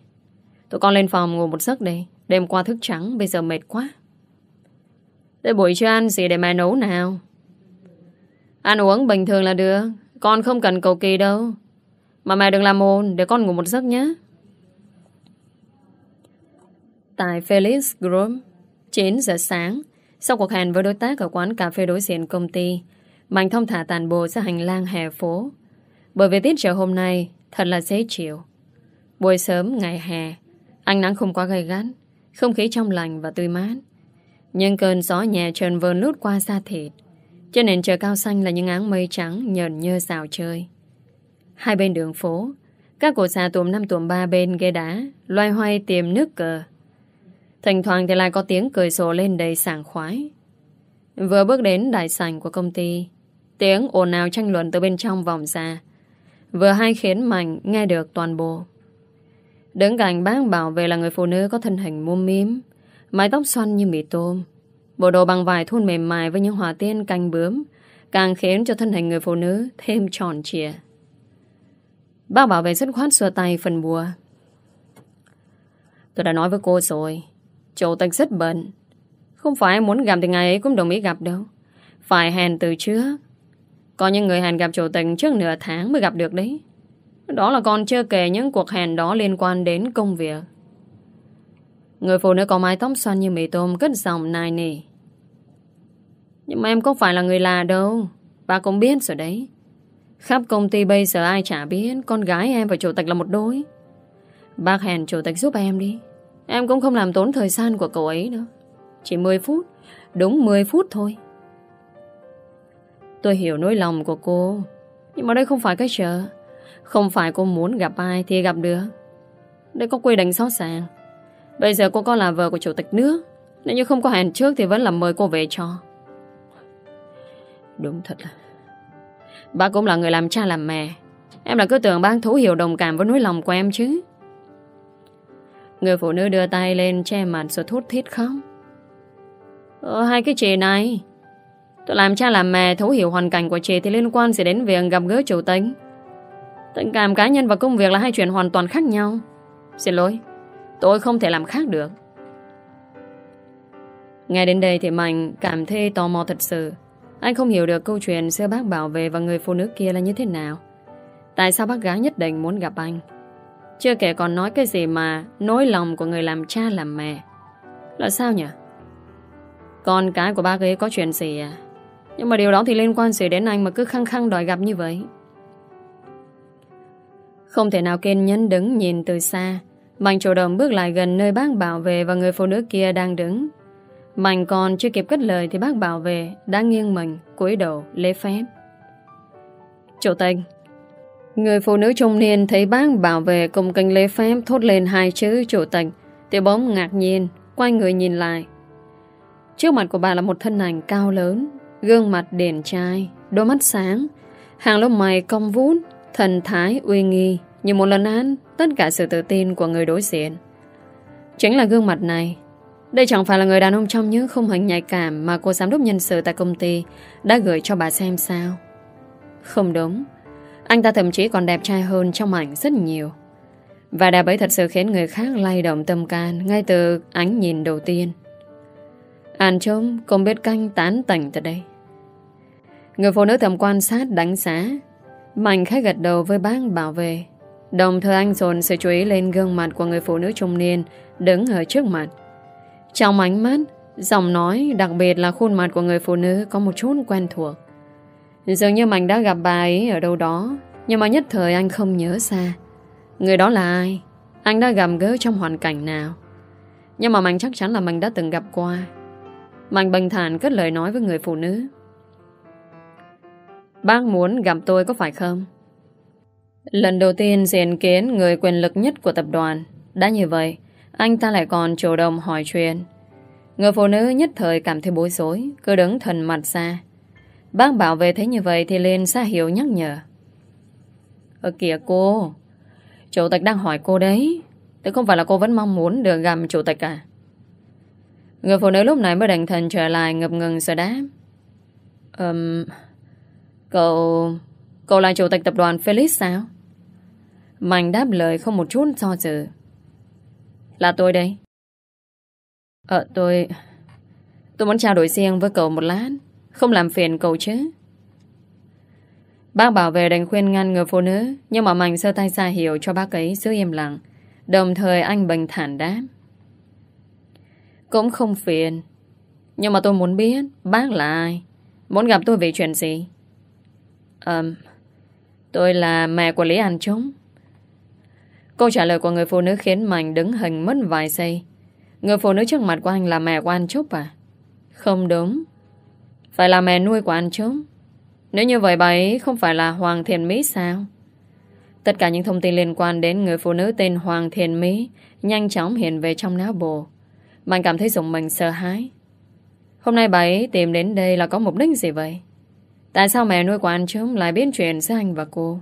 Tụi con lên phòng ngủ một giấc đây Đêm qua thức trắng, Bây giờ mệt quá. Thế buổi trưa ăn gì để mẹ nấu nào? Ăn uống bình thường là được, Con không cần cầu kỳ đâu. Mà mẹ đừng làm ồn, Để con ngủ một giấc nhé. Tại Felix Group 9 giờ sáng, Sau cuộc hẹn với đối tác ở quán cà phê đối diện công ty, Mạnh thông thả tàn bộ ra hành lang hè phố. Bởi vì tiết trời hôm nay, Thật là dễ chịu. Buổi sớm ngày hè, Ánh nắng không quá gay gắt, Không khí trong lành và tươi mát nhưng cơn gió nhẹ trần vờn lút qua da thịt. Trên nền trời cao xanh là những áng mây trắng Nhờn nhơ xào chơi. Hai bên đường phố, Các cổ xà tùm năm tùm ba bên ghế đá, Loay hoay tìm nước cờ. Thỉnh thoảng thì lại có tiếng cười sổ lên đầy sảng khoái. Vừa bước đến đại sảnh của công ty, Tiếng ồn ào tranh luận từ bên trong vòng ra. Vừa hai khiến Mạnh nghe được toàn bộ. Đứng cạnh bác bảo vệ là người phụ nữ có thân hình muôn mím Mái tóc xoăn như mì tôm Bộ đồ bằng vải thun mềm mại với những hỏa tiên canh bướm càng khiến cho thân hình người phụ nữ thêm tròn trịa. Bác bảo vệ rất khoát xua tay phần bùa. Tôi đã nói với cô rồi, chủ tịch rất bận. Không phải muốn gặp thì ngày ấy cũng đồng ý gặp đâu. Phải hẹn từ trước. Có những người hẹn gặp chủ tịch trước nửa tháng mới gặp được đấy. Đó là còn chưa kể những cuộc hẹn đó liên quan đến công việc. Người phụ nữ có mái tóc xoăn như mì tôm cất giọng nài nỉ. Nhưng mà em không phải là người lạ đâu. Bà cũng biết rồi đấy. Khắp công ty bây giờ ai chả biết con gái em và chủ tịch là một đôi. Bác hẹn chủ tịch giúp em đi. Em cũng không làm tốn thời gian của cậu ấy nữa. Chỉ 10 phút. Đúng 10 phút thôi. Tôi hiểu nỗi lòng của cô. Nhưng mà đây không phải cái chợ. Không phải cô muốn gặp ai thì gặp được. Đây có quy định rõ ràng. Bây giờ cô có là vợ của chủ tịch nước. Nếu như không có hẹn trước thì vẫn là mời cô về cho. Đúng thật là... bà cũng là người làm cha làm mẹ. Em là cứ tưởng bác thấu hiểu đồng cảm với nỗi lòng của em chứ. Người phụ nữ đưa tay lên che mặt rồi thút thít khóc. Ờ, hai cái chị này. Tôi làm cha làm mẹ thấu hiểu hoàn cảnh của chị thì liên quan gì đến việc gặp gỡ chủ tính. Tình cảm cá nhân và công việc là hai chuyện hoàn toàn khác nhau. Xin lỗi, tôi không thể làm khác được. Ngay đến đây thì Mạnh cảm thấy tò mò thật sự. Anh không hiểu được câu chuyện giữa bác bảo vệ và người phụ nữ kia là như thế nào. Tại sao bác gái nhất định muốn gặp anh? Chưa kể còn nói cái gì mà nỗi lòng của người làm cha làm mẹ. Là sao nhỉ? Con cái của bác ấy có chuyện gì à? Nhưng mà điều đó thì liên quan gì đến anh mà cứ khăng khăng đòi gặp như vậy? Không thể nào kiên nhẫn đứng nhìn từ xa. Mạnh chủ động bước lại gần nơi bác bảo vệ và người phụ nữ kia đang đứng. Mạnh còn chưa kịp cất lời thì bác bảo vệ đã nghiêng mình, cúi đầu, lễ phép. Chủ tịch Người phụ nữ trung niên thấy bác bảo vệ cùng kênh lễ phép thốt lên hai chữ chủ tịch thì bóng ngạc nhiên, quay người nhìn lại. Trước mặt của bà là một thân ảnh cao lớn, gương mặt điển trai, đôi mắt sáng, hàng lông mày cong vút, thần thái uy nghi như một lần án, tất cả sự tự tin của người đối diện. Chính là gương mặt này đây chẳng phải là người đàn ông trong những khung hình nhạy cảm mà cô giám đốc nhân sự tại công ty đã gửi cho bà xem sao. Không đúng. Anh ta thậm chí còn đẹp trai hơn trong ảnh rất nhiều. Và đẹp ấy thật sự khiến người khác lay động tâm can ngay từ ánh nhìn đầu tiên. An trông không biết canh tán tỉnh từ đây. Người phụ nữ thầm quan sát đánh giá. Mạnh khách gật đầu với bác bảo vệ. Đồng thời anh dồn sự chú ý lên gương mặt của người phụ nữ trung niên đứng ở trước mặt. Trong ánh mắt, giọng nói, đặc biệt là khuôn mặt của người phụ nữ có một chút quen thuộc. Dường như mình đã gặp bà ấy ở đâu đó, nhưng mà nhất thời anh không nhớ ra. Người đó là ai? Anh đã gặp gỡ trong hoàn cảnh nào? Nhưng mà mình chắc chắn là mình đã từng gặp qua. Mạnh bình thản cất lời nói với người phụ nữ. Bác muốn gặp tôi có phải không? Lần đầu tiên diện kiến người quyền lực nhất của tập đoàn. Đã như vậy, anh ta lại còn chủ động hỏi chuyện. Người phụ nữ nhất thời cảm thấy bối rối Cứ đứng thần mặt ra. Bác bảo vệ thấy như vậy Thì lên xa hiểu nhắc nhở. Ở kìa cô Chủ tịch đang hỏi cô đấy. Thế không phải là cô vẫn mong muốn được gặp chủ tịch à? Người phụ nữ lúc này mới đành thần trở lại ngập ngừng rồi đáp. Um, Cậu Cậu là chủ tịch tập đoàn Felix sao? Mạnh đáp lời không một chút do dự. Là tôi đây. Ờ tôi Tôi muốn trao đổi riêng với cậu một lát. Không làm phiền cậu chứ? Bác bảo vệ đành khuyên ngăn người phụ nữ, Nhưng mà Mạnh sơ tay ra hiểu cho bác ấy giữ im lặng. Đồng thời anh bình thản đáp. Cũng không phiền. Nhưng mà tôi muốn biết Bác là ai? Muốn gặp tôi về chuyện gì? Ờm Tôi là mẹ của Lý An Trúng. Câu trả lời của người phụ nữ khiến Mạnh đứng hình mất vài giây. Người phụ nữ trước mặt của anh là mẹ của anh Trúc à? Không đúng. Phải là mẹ nuôi của anh Trúc. Nếu như vậy bà ấy không phải là Hoàng Thiền Mỹ sao? Tất cả những thông tin liên quan đến người phụ nữ tên Hoàng Thiền Mỹ nhanh chóng hiện về trong não bộ. Mạnh cảm thấy dùng mình, sợ hãi. Hôm nay bà ấy tìm đến đây là có mục đích gì vậy? Tại sao mẹ nuôi của anh chúng lại biến chuyện giữa anh và cô?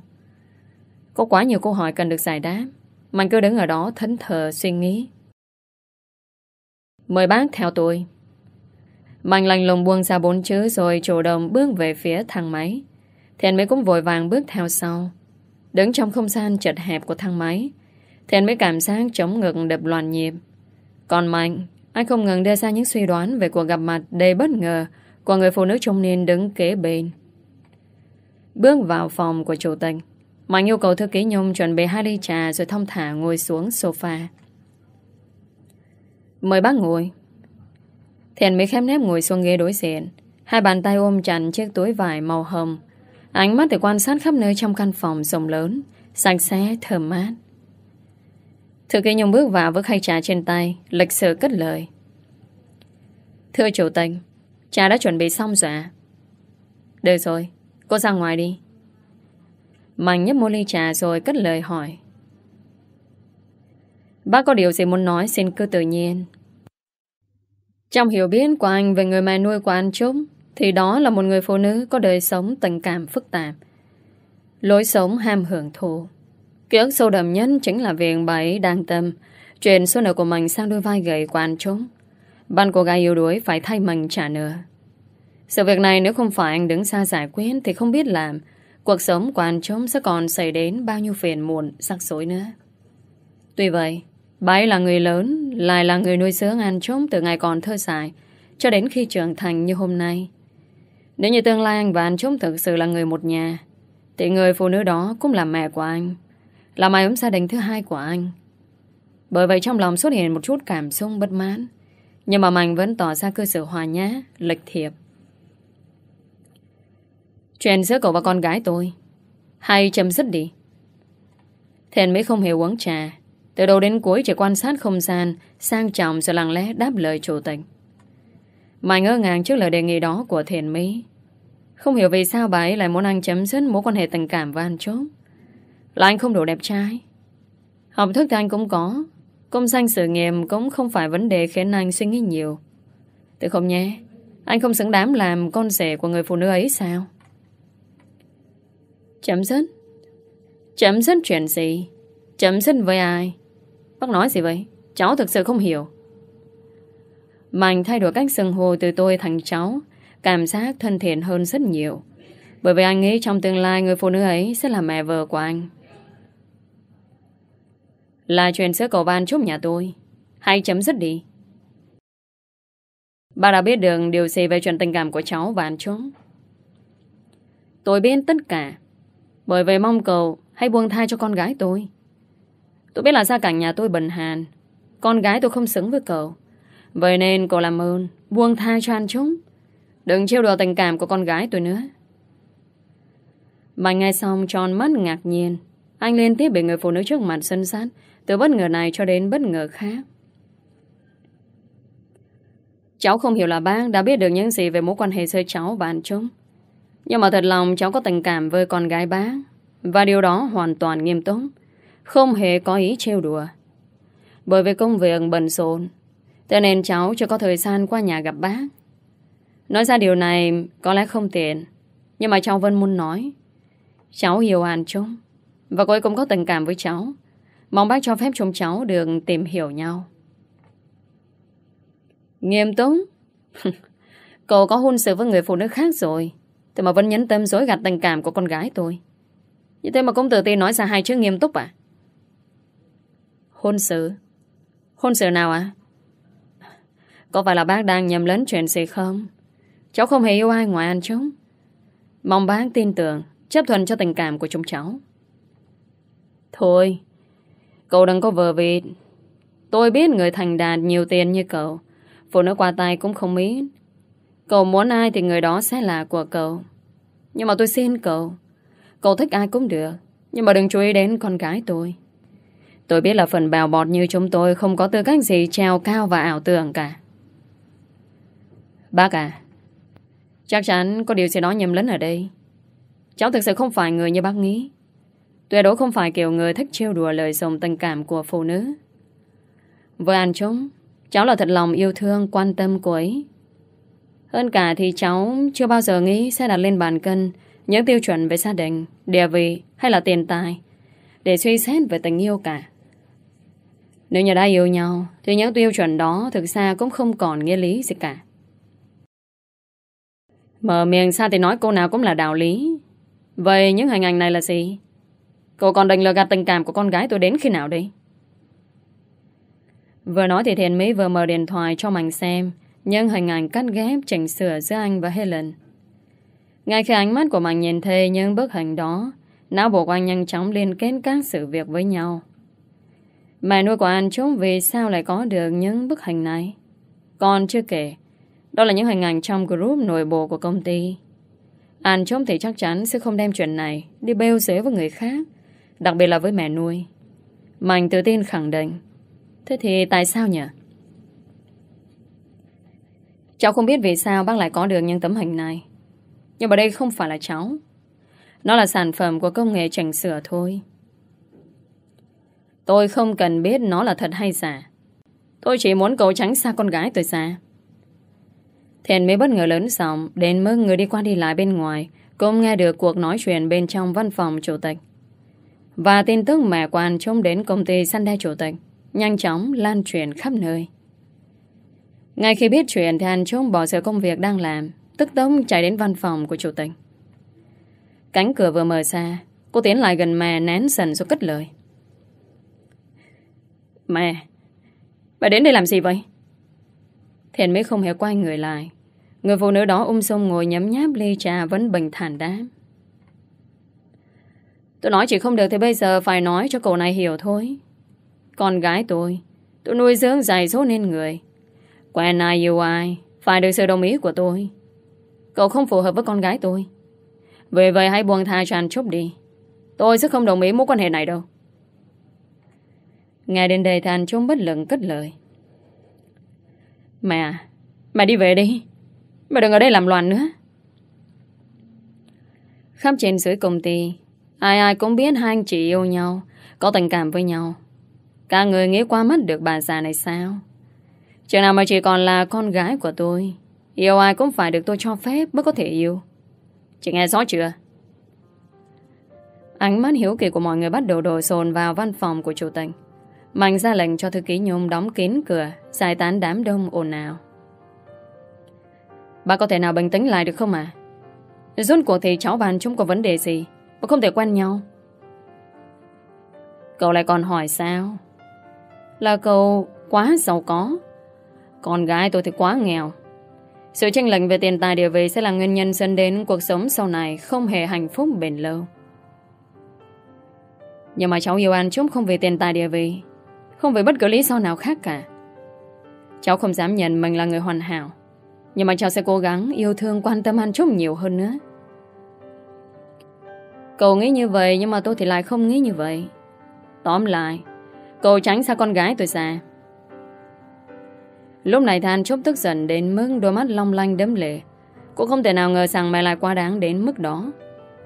Có quá nhiều câu hỏi cần được giải đáp. Mạnh cứ đứng ở đó thẫn thờ suy nghĩ. Mời bác theo tôi. Mạnh lành lùng buông ra bốn chữ rồi chủ động bước về phía thang máy. Thiện mới cũng vội vàng bước theo sau. Đứng trong không gian chật hẹp của thang máy, Thiện mới cảm giác chống ngực đập loạn nhịp. Còn Mạnh, anh không ngừng đưa ra những suy đoán về cuộc gặp mặt đầy bất ngờ của người phụ nữ trung niên đứng kế bên. Bước vào phòng của chủ tịch, Mạnh yêu cầu thư ký Nhung chuẩn bị hai ly trà rồi thông thả ngồi xuống sofa. Mời bác ngồi. Thiện mới khép nép ngồi xuống ghế đối diện. Hai bàn tay ôm chặt chiếc túi vải màu hồng. Ánh mắt thì quan sát khắp nơi trong căn phòng rộng lớn, sạch sẽ, thơm mát. Thư ký Nhung bước vào với khay trà trên tay, lịch sự cất lời. Thưa chủ tịch, trà đã chuẩn bị xong rồi? Được rồi, cô ra ngoài đi. Mạnh nhấp một ly trà rồi cất lời hỏi. Bác có điều gì muốn nói, xin cứ tự nhiên. Trong hiểu biết của anh về người mẹ nuôi của anh Trúc, thì đó là một người phụ nữ có đời sống tình cảm phức tạp. Lối sống ham hưởng thụ. Ký ức sâu đậm nhất chính là việc bà ấy đang tâm, chuyển số nợ của mình sang đôi vai gầy của anh Trúc. Ban cô gái yêu đuối phải thay mình trả nợ. Sự việc này nếu không phải anh đứng xa giải quyết thì không biết làm cuộc sống của anh trống sẽ còn xảy đến bao nhiêu phiền muộn, sắc rối nữa. Tuy vậy, bà ấy là người lớn, lại là người nuôi dưỡng anh trống từ ngày còn thơ dại cho đến khi trưởng thành như hôm nay. Nếu như tương lai anh và anh trống thực sự là người một nhà, thì người phụ nữ đó cũng là mẹ của anh, là mái ấm gia đình thứ hai của anh. Bởi vậy trong lòng xuất hiện một chút cảm xúc bất mãn, nhưng mà Mạnh vẫn tỏ ra cơ sở hòa nhã, lịch thiệp. Chuyện giữa cậu và con gái tôi. Hay chấm dứt đi. Thiện mới không hề uống trà. Từ đầu đến cuối chỉ quan sát không gian, Sang trọng rồi lặng lẽ đáp lời chủ tịch. Mày ngỡ ngàng trước lời đề nghị đó của Thiện Mỹ. Không hiểu vì sao bà ấy lại muốn anh chấm dứt mối quan hệ tình cảm với anh chốt. Là anh không đủ đẹp trai. Học thức thì anh cũng có. Công danh sự nghiệp cũng không phải vấn đề khiến anh suy nghĩ nhiều. Tự không nhé. Anh không xứng đáng làm con rể của người phụ nữ ấy sao? Chấm dứt. Chấm dứt chuyện gì? Chấm dứt với ai? Bác nói gì vậy? Cháu thực sự không hiểu. Mạnh thay đổi cách xưng hô từ tôi thành cháu, Cảm giác thân thiện hơn rất nhiều. Bởi vì anh nghĩ trong tương lai Người phụ nữ ấy sẽ là mẹ vợ của anh. Là chuyện giữa cậu ban chúc nhà tôi. Hãy chấm dứt đi. Bà đã biết được điều gì về chuyện tình cảm của cháu và anh chúng Tôi biết tất cả bởi vậy mong cầu hãy buông thai cho con gái tôi. Tôi biết là gia cảnh nhà tôi bần hàn. Con gái tôi không xứng với cậu. Vậy nên cậu làm ơn, buông thai cho anh chúng. Đừng trêu đùa tình cảm của con gái tôi nữa. Mà ngay xong tròn mắt ngạc nhiên. Anh liên tiếp bị người phụ nữ trước mặt sân sát, từ bất ngờ này cho đến bất ngờ khác. Cháu không hiểu là bác đã biết được những gì về mối quan hệ giữa cháu và anh chúng. Nhưng mà thật lòng cháu có tình cảm với con gái bác Và điều đó hoàn toàn nghiêm túc. Không hề có ý trêu đùa. Bởi vì công việc bận rộn Thế nên cháu chưa có thời gian qua nhà gặp bác. Nói ra điều này có lẽ không tiện, Nhưng mà cháu vẫn muốn nói. Cháu hiểu Hàn Trung Và cô ấy cũng có tình cảm với cháu. Mong bác cho phép chúng cháu được tìm hiểu nhau. Nghiêm túc? Cậu có hôn sự với người phụ nữ khác rồi. Thế mà vẫn nhấn tâm dối gạt tình cảm của con gái tôi. Như thế mà cũng tự tin nói ra hai chữ nghiêm túc à? Hôn sự. Hôn sự nào à Có phải là bác đang nhầm lẫn chuyện gì không? Cháu không hề yêu ai ngoài anh chúng. Mong bác tin tưởng, Chấp thuận cho tình cảm của chúng cháu. Thôi, Cậu đừng có vờ vịt. Tôi biết người thành đạt nhiều tiền như cậu. Phụ nữ qua tay cũng không ít. Cậu muốn ai thì người đó sẽ là của cậu. Nhưng mà tôi xin cậu. Cậu thích ai cũng được Nhưng mà đừng chú ý đến con gái tôi. Tôi biết là phần bào bọt như chúng tôi Không có tư cách gì treo cao và ảo tưởng cả. Bác à Chắc chắn có điều gì đó nhầm lẫn ở đây. Cháu thực sự không phải người như bác nghĩ. Tuyệt đối không phải kiểu người thích trêu đùa lời dòng tình cảm của phụ nữ. Với anh chúng Cháu là thật lòng yêu thương, quan tâm cô ấy hơn cả thì cháu chưa bao giờ nghĩ sẽ đặt lên bàn cân những tiêu chuẩn về gia đình, địa vị hay là tiền tài để suy xét về tình yêu cả. Nếu như đã yêu nhau thì những tiêu chuẩn đó thực ra cũng không còn nghĩa lý gì cả. Mở miệng ra thì nói cô nào cũng là đạo lý. Vậy những hình ảnh này là gì? Cô còn định lừa gạt tình cảm của con gái tôi đến khi nào đây? Vừa nói thì Thiền Mỹ vừa mở điện thoại cho mình xem những hình ảnh cắt ghép chỉnh sửa giữa anh và Helen. Ngay khi ánh mắt của mình nhìn thấy những bức hình đó, não bộ của anh nhanh chóng liên kết các sự việc với nhau. Mẹ nuôi của anh chúng vì sao lại có được những bức hình này? Còn chưa kể, đó là những hình ảnh trong group nội bộ của công ty. Anh trông thì chắc chắn sẽ không đem chuyện này đi bêu xế với người khác, đặc biệt là với mẹ nuôi. Mạnh tự tin khẳng định. Thế thì tại sao nhỉ? Cháu không biết vì sao bác lại có được những tấm hình này. Nhưng mà đây không phải là cháu. Nó là sản phẩm của công nghệ chỉnh sửa thôi. Tôi không cần biết nó là thật hay giả. Tôi chỉ muốn cậu tránh xa con gái tôi xa. Thiện mới bất ngờ lớn giọng, đến mức người đi qua đi lại bên ngoài, cũng nghe được cuộc nói chuyện bên trong văn phòng chủ tịch. Và tin tức mẹ quan trông đến công ty săn đe chủ tịch, nhanh chóng lan truyền khắp nơi. Ngay khi biết chuyện thì anh Trung bỏ giờ công việc đang làm tức tốc chạy đến văn phòng của chủ tịch. Cánh cửa vừa mở ra cô tiến lại gần mẹ nén sần rồi cất lời. Mẹ, mẹ đến đây làm gì vậy? Thiện mới không hề quay người lại Người phụ nữ đó um ung sông ngồi nhấm nháp ly trà vẫn bình thản đáp. Tôi nói chỉ không được thì bây giờ phải nói cho cậu này hiểu thôi. Con gái tôi, tôi nuôi dưỡng dài dỗ nên người. Quen ai yêu ai, phải được sự đồng ý của tôi. Cậu không phù hợp với con gái tôi. Vì vậy hãy buông tha cho anh chút đi. Tôi sẽ không đồng ý mối quan hệ này đâu. Nghe đến đây thì anh trông bất lực cất lời. Mẹ, mẹ đi về đi. Mẹ đừng ở đây làm loạn nữa Khắp trên dưới công ty Ai ai cũng biết hai anh chị yêu nhau Có tình cảm với nhau Cả người nghĩ qua mắt được bà già này sao Chừng nào mà chỉ còn là con gái của tôi, Yêu ai cũng phải được tôi cho phép Mới có thể yêu. Chị nghe rõ chưa? Ánh mắt hiếu kỳ của mọi người bắt đầu đổ xồn vào văn phòng của chủ tịch. Mạnh ra lệnh cho thư ký Nhung đóng kín cửa, Giải tán đám đông ồn ào. Bà có thể nào bình tĩnh lại được không à Rốt cuộc thì cháu bạn chúng có vấn đề gì? Mà không thể quen nhau. Cậu lại còn hỏi sao? Là cậu quá giàu có. Con gái tôi thì quá nghèo. Sự tranh lệch về tiền tài địa vị Sẽ là nguyên nhân dẫn đến cuộc sống sau này Không hề hạnh phúc bền lâu. Nhưng mà cháu yêu anh chúng không vì tiền tài địa vị, Không vì bất cứ lý do nào khác cả. Cháu không dám nhận mình là người hoàn hảo, nhưng mà cháu sẽ cố gắng yêu thương, quan tâm anh chúng nhiều hơn nữa. Cậu nghĩ như vậy Nhưng mà tôi thì lại không nghĩ như vậy. Tóm lại, Cậu tránh xa con gái tôi xa. Lúc này Than chốc tức giận đến mức đôi mắt long lanh đấm lệ. Cô không thể nào ngờ rằng mẹ lại quá đáng đến mức đó.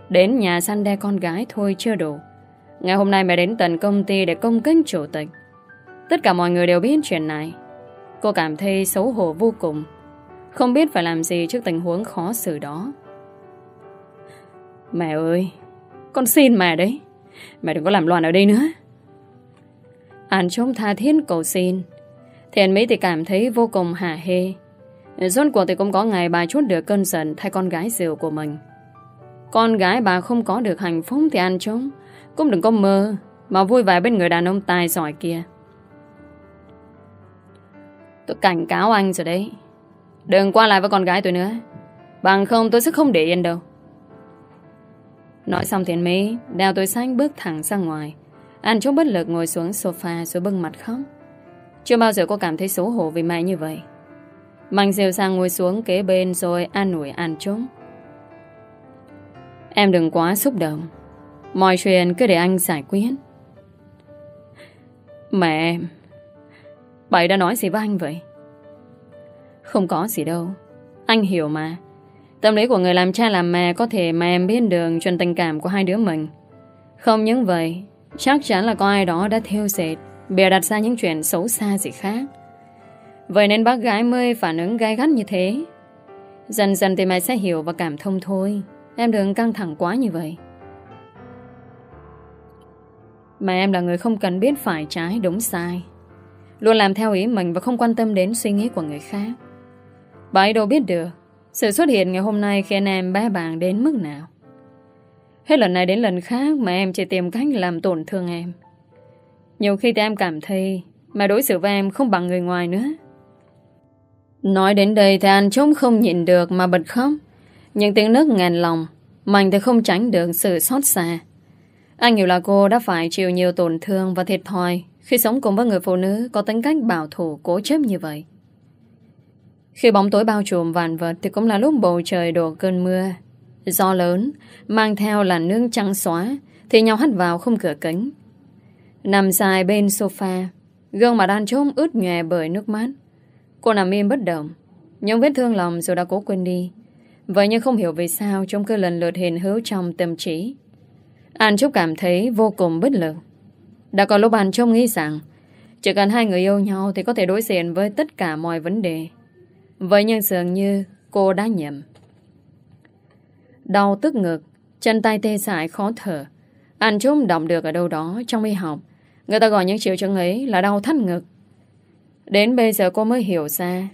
Đến nhà săn đe con gái thôi chưa đủ. Ngày hôm nay mẹ đến tận công ty để công kích chủ tịch. Tất cả mọi người đều biết chuyện này. Cô cảm thấy xấu hổ vô cùng. Không biết phải làm gì trước tình huống khó xử đó. Mẹ ơi, Con xin mẹ đấy. Mẹ đừng có làm loạn ở đây nữa. Hàn trông tha thiết cầu xin. Thiện Mỹ thì cảm thấy vô cùng hả hê. Rốt cuộc thì cũng có ngày bà chút được cơn giận thay con gái rượu của mình. Con gái bà không có được hạnh phúc thì ăn trống. Cũng đừng có mơ, Mà vui vẻ bên người đàn ông tài giỏi kia. Tôi cảnh cáo anh rồi đấy. Đừng qua lại với con gái tôi nữa. Bằng không tôi sẽ không để yên đâu. Nói xong thiện mỹ Đeo tôi xanh bước thẳng ra ngoài. Anh chốt bất lực ngồi xuống sofa, Rồi bưng mặt khóc. Chưa bao giờ cô cảm thấy xấu hổ vì mẹ như vậy. Mạnh dịu sang ngồi xuống kế bên Rồi an ủi an chúng Em đừng quá xúc động. Mọi chuyện cứ để anh giải quyết. Mẹ em Bà đã nói gì với anh vậy? Không có gì đâu. Anh hiểu mà. Tâm lý của người làm cha làm mẹ Có thể mà em biết đường chuyện tình cảm của hai đứa mình. Không những vậy, Chắc chắn là có ai đó đã theo dệt. Bịa đặt ra những chuyện xấu xa gì khác. Vậy nên bác gái mới phản ứng gai gắt như thế. Dần dần thì mày sẽ hiểu và cảm thông thôi. Em đừng căng thẳng quá như vậy. Mà em là người không cần biết phải trái đúng sai. Luôn làm theo ý mình Và không quan tâm đến suy nghĩ của người khác. Bà ấy đâu biết được, Sự xuất hiện ngày hôm nay khiến em bé bàng đến mức nào? Hết lần này đến lần khác mà em chỉ tìm cách làm tổn thương em. Nhiều khi thì em cảm thấy mà đối xử với em không bằng người ngoài nữa. Nói đến đây thì anh trông không nhịn được mà bật khóc. Những tiếng nước ngàn lòng, mạnh thì không tránh được sự xót xa. Anh hiểu là cô đã phải chịu nhiều tổn thương và thiệt thòi khi sống cùng với người phụ nữ có tính cách bảo thủ cố chấp như vậy. Khi bóng tối bao trùm vạn vật thì cũng là lúc bầu trời đổ cơn mưa. Gió lớn, mang theo là nương trắng xóa, thì nhau hắt vào không cửa kính. Nằm dài bên sofa, gương mặt đàn trông ướt nhòe bởi nước mắt. Cô nằm im bất động, những vết thương lòng rồi đã cố quên đi. Vậy nhưng không hiểu vì sao trong cứ lần lượt hiện hữu trong tâm trí. An Trúc cảm thấy vô cùng bất lực. Đã có lúc An Trúc nghĩ rằng chỉ cần hai người yêu nhau thì có thể đối diện với tất cả mọi vấn đề. Vậy nhưng dường như cô đã nhầm. Đau tức ngực, chân tay tê dại khó thở. An Trúc động được ở đâu đó trong y học. Người ta gọi những triệu chứng ấy là đau thắt ngực. Đến bây giờ cô mới hiểu ra,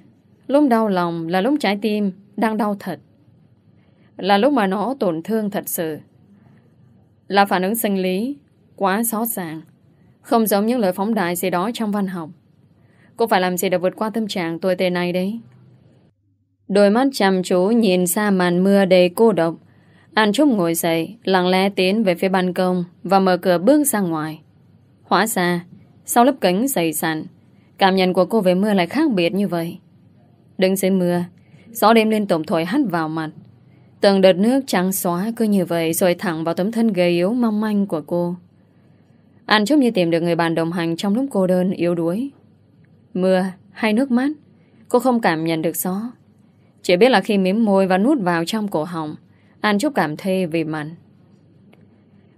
Lúc đau lòng là lúc trái tim Đang đau thật. Là lúc mà nó tổn thương thật sự. Là phản ứng sinh lý Quá rõ ràng, Không giống những lời phóng đại gì đó trong văn học. Cô phải làm gì để vượt qua tâm trạng tồi tệ này đấy? Đôi mắt chăm chú nhìn xa màn mưa đầy cô độc. An Trúc ngồi dậy, Lặng lẽ tiến về phía ban công Và mở cửa bước ra ngoài. Hóa ra Sau lớp kính dày sàn, Cảm nhận của cô về mưa lại khác biệt như vậy. Đứng dưới mưa Gió đêm liên tổng thổi hắt vào mặt. Từng đợt nước trắng xóa cứ như vậy Rồi thẳng vào tấm thân gầy yếu mong manh của cô. Anh chúc như tìm được người bạn đồng hành Trong lúc cô đơn yếu đuối. Mưa hay nước mắt Cô không cảm nhận được gió. Chỉ biết là khi miếm môi và nuốt vào trong cổ họng Anh chúc cảm thấy vì mặn.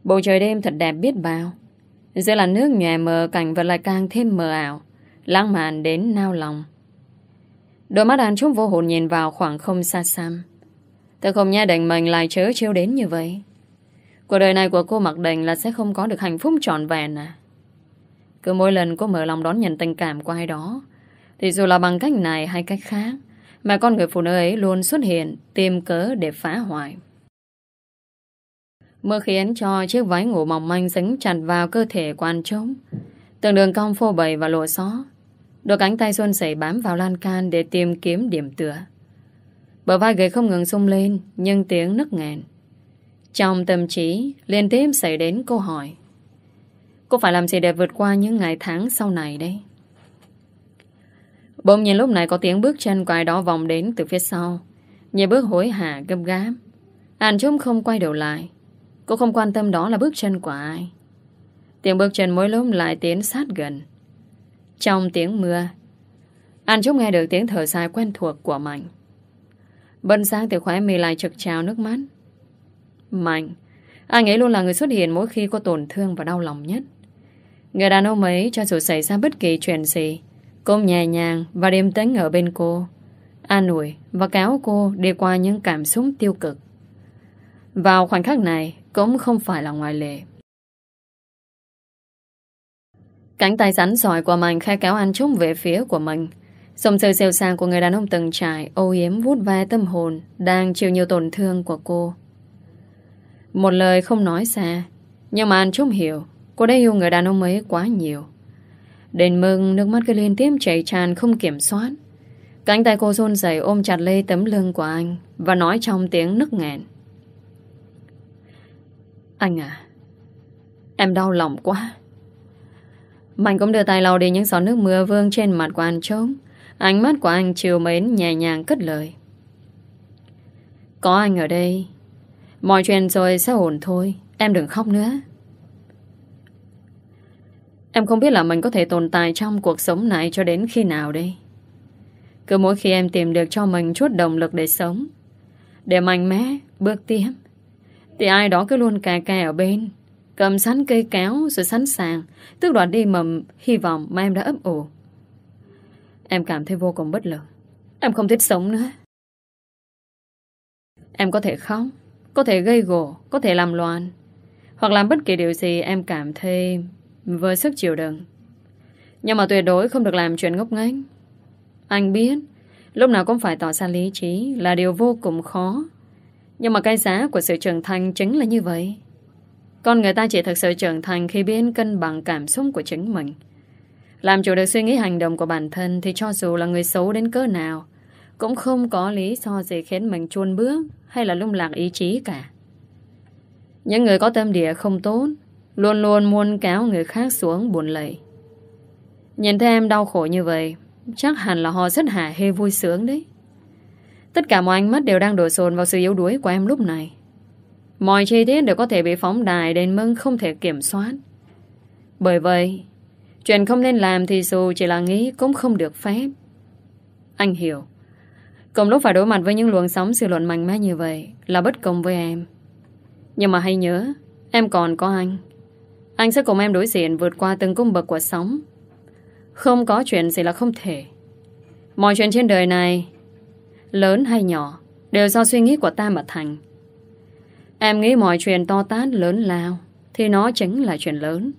Bầu trời đêm thật đẹp biết bao. Giữa là nước nhòe mờ Cảnh vật lại càng thêm mờ ảo lãng mạn đến nao lòng. Đôi mắt đàn Trúc vô hồn nhìn vào khoảng không xa xăm. Tôi không nha đành mình lại chớ trêu đến như vậy. Cuộc đời này của cô mặc định là sẽ không có được hạnh phúc trọn vẹn à. Cứ mỗi lần cô mở lòng đón nhận tình cảm của ai đó, thì dù là bằng cách này hay cách khác, mà con người phụ nữ ấy luôn xuất hiện, tìm cớ để phá hoại. Mưa khiến cho chiếc váy ngủ mỏng manh dính chặt vào cơ thể quan trống. Từng đường cong phô bày và lộ xó Đôi cánh tay xuân sẩy bám vào lan can Để tìm kiếm điểm tựa. Bờ vai gầy không ngừng sung lên, Nhưng tiếng nức nghẹn. Trong tâm trí, liên tiếp xảy đến câu hỏi. Cô phải làm gì để vượt qua những ngày tháng sau này đây? Bỗng nhiên lúc này có tiếng bước chân của ai đó vòng đến từ phía sau. Nhịp bước hối hả gấp gáp. Anh Trúc không quay đầu lại. Cô không quan tâm đó là bước chân của ai. Tiếng bước chân mỗi lúc lại tiến sát gần. Trong tiếng mưa Anh Trúc nghe được tiếng thở dài quen thuộc của Mạnh. Bân sáng từ khóe mì lại trực trào nước mắt. Mạnh Anh ấy luôn là người xuất hiện mỗi khi có tổn thương và đau lòng nhất. Người đàn ông ấy cho dù xảy ra bất kỳ chuyện gì, Cũng nhẹ nhàng và điềm tĩnh ở bên cô, An ủi và kéo cô đi qua những cảm xúc tiêu cực. Vào khoảnh khắc này, cũng không phải là ngoại lệ Cánh tay rắn giỏi của mình khai kéo anh Trúc về phía của mình. Dòng sự siêu sang của người đàn ông từng trải, Ô yếm vút ve tâm hồn, đang chịu nhiều tổn thương của cô. Một lời không nói xa, nhưng mà anh Trúc hiểu, cô đã yêu người đàn ông ấy quá nhiều. Đến mừng, nước mắt cứ liên tiếp chảy tràn không kiểm soát. Cánh tay cô run rẩy ôm chặt lấy tấm lưng của anh và nói trong tiếng nức nghẹn. Anh à, em đau lòng quá. Mạnh cũng đưa tay lau đi những giọt nước mưa vương trên mặt của anh trống. Ánh mắt của anh chiều mến nhẹ nhàng cất lời. Có anh ở đây, mọi chuyện rồi sẽ ổn thôi. Em đừng khóc nữa. Em không biết là mình có thể tồn tại trong cuộc sống này cho đến khi nào đây. Cứ mỗi khi em tìm được cho mình chút động lực để sống, để mạnh mẽ, bước tiếp, thì ai đó cứ luôn cà cà ở bên, Cầm sẵn cây kéo rồi sẵn sàng Tức đoạt đi mầm hy vọng mà em đã ấp ủ. Em cảm thấy vô cùng bất lực Em không thích sống nữa. Em có thể khóc Có thể gây gỗ Có thể làm loạn Hoặc làm bất kỳ điều gì em cảm thấy Với sức chịu đựng. Nhưng mà tuyệt đối không được làm chuyện ngốc nghếch. Anh biết Lúc nào cũng phải tỏ ra lý trí Là điều vô cùng khó. Nhưng mà cái giá của sự trưởng thành chính là như vậy. Con người ta chỉ thực sự trưởng thành Khi biết cân bằng cảm xúc của chính mình. Làm chủ được suy nghĩ hành động của bản thân Thì cho dù là người xấu đến cỡ nào, Cũng không có lý do gì khiến mình chuôn bước Hay là lung lạc ý chí cả. Những người có tâm địa không tốt, Luôn luôn muốn kéo người khác xuống buồn lầy. Nhìn thấy em đau khổ như vậy, Chắc hẳn là họ rất hả hê vui sướng đấy. Tất cả mọi ánh mắt đều đang đổ dồn vào sự yếu đuối của em lúc này. Mọi chi tiết đều có thể bị phóng đại đến mức không thể kiểm soát. Bởi vậy, Chuyện không nên làm thì dù chỉ là nghĩ cũng không được phép. Anh hiểu. Cùng lúc phải đối mặt với những luồng sóng sự luận mạnh mẽ như vậy Là bất công với em. Nhưng mà hãy nhớ, Em còn có anh. Anh sẽ cùng em đối diện vượt qua từng cung bậc của sóng. Không có chuyện gì là không thể. Mọi chuyện trên đời này Lớn hay nhỏ, Đều do suy nghĩ của ta mà thành. Em nghĩ mọi chuyện to tát lớn lao, Thì nó chính là chuyện lớn.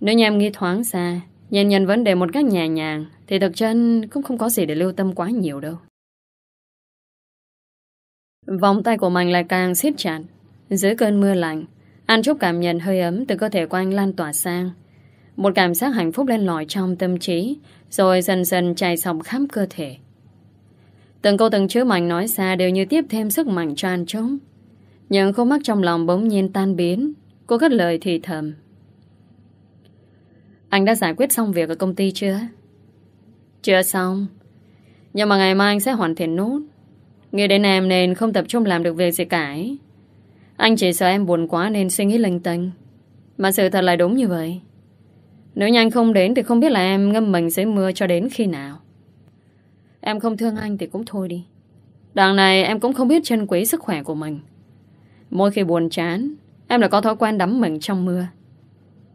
Nếu như em nghĩ thoáng xa, Nhìn nhận vấn đề một cách nhẹ nhàng, Thì thực chân cũng không có gì để lưu tâm quá nhiều đâu. Vòng tay của mình lại càng siết chặt. Dưới cơn mưa lạnh Anh Trúc cảm nhận hơi ấm từ cơ thể của anh lan tỏa sang. Một cảm giác hạnh phúc lên lỏi trong tâm trí, Rồi dần dần chạy sọc khắp cơ thể. Từng câu từng chữ mạnh nói ra Đều như tiếp thêm sức mạnh cho anh trống. Những khúc mắc trong lòng bỗng nhiên tan biến. Cô cất lời thì thầm. Anh đã giải quyết xong việc ở công ty chưa? Chưa xong. Nhưng mà ngày mai anh sẽ hoàn thiện nốt. Nghe đến em nên không tập trung làm được việc gì cả ấy. Anh chỉ sợ em buồn quá nên suy nghĩ linh tinh Mà sự thật là đúng như vậy. Nếu nhanh không đến thì không biết là em ngâm mình dưới mưa cho đến khi nào. Em không thương anh thì cũng thôi đi. Đằng này em cũng không biết trân quý sức khỏe của mình. Mỗi khi buồn chán, em lại có thói quen đắm mình trong mưa.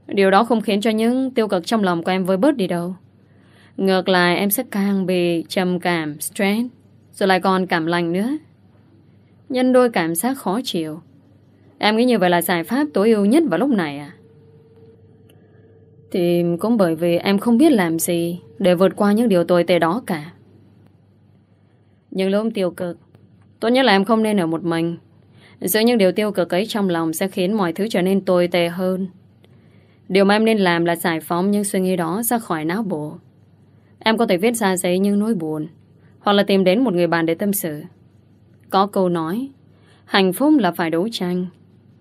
Điều đó không khiến cho những tiêu cực trong lòng của em vơi bớt đi đâu. Ngược lại em sẽ càng bị trầm cảm, stress, rồi lại còn cảm lành nữa. Nhân đôi cảm giác khó chịu. Em nghĩ như vậy là giải pháp tối ưu nhất vào lúc này à? Thì cũng bởi vì em không biết làm gì Để vượt qua những điều tồi tệ đó cả những lúc tiêu cực, Tốt nhất là em không nên ở một mình. Giữa những điều tiêu cực ấy trong lòng Sẽ khiến mọi thứ trở nên tồi tệ hơn. Điều mà em nên làm là giải phóng những suy nghĩ đó ra khỏi não bộ. Em có thể viết ra giấy những nỗi buồn, Hoặc là tìm đến một người bạn để tâm sự. Có câu nói, Hạnh phúc là phải đấu tranh.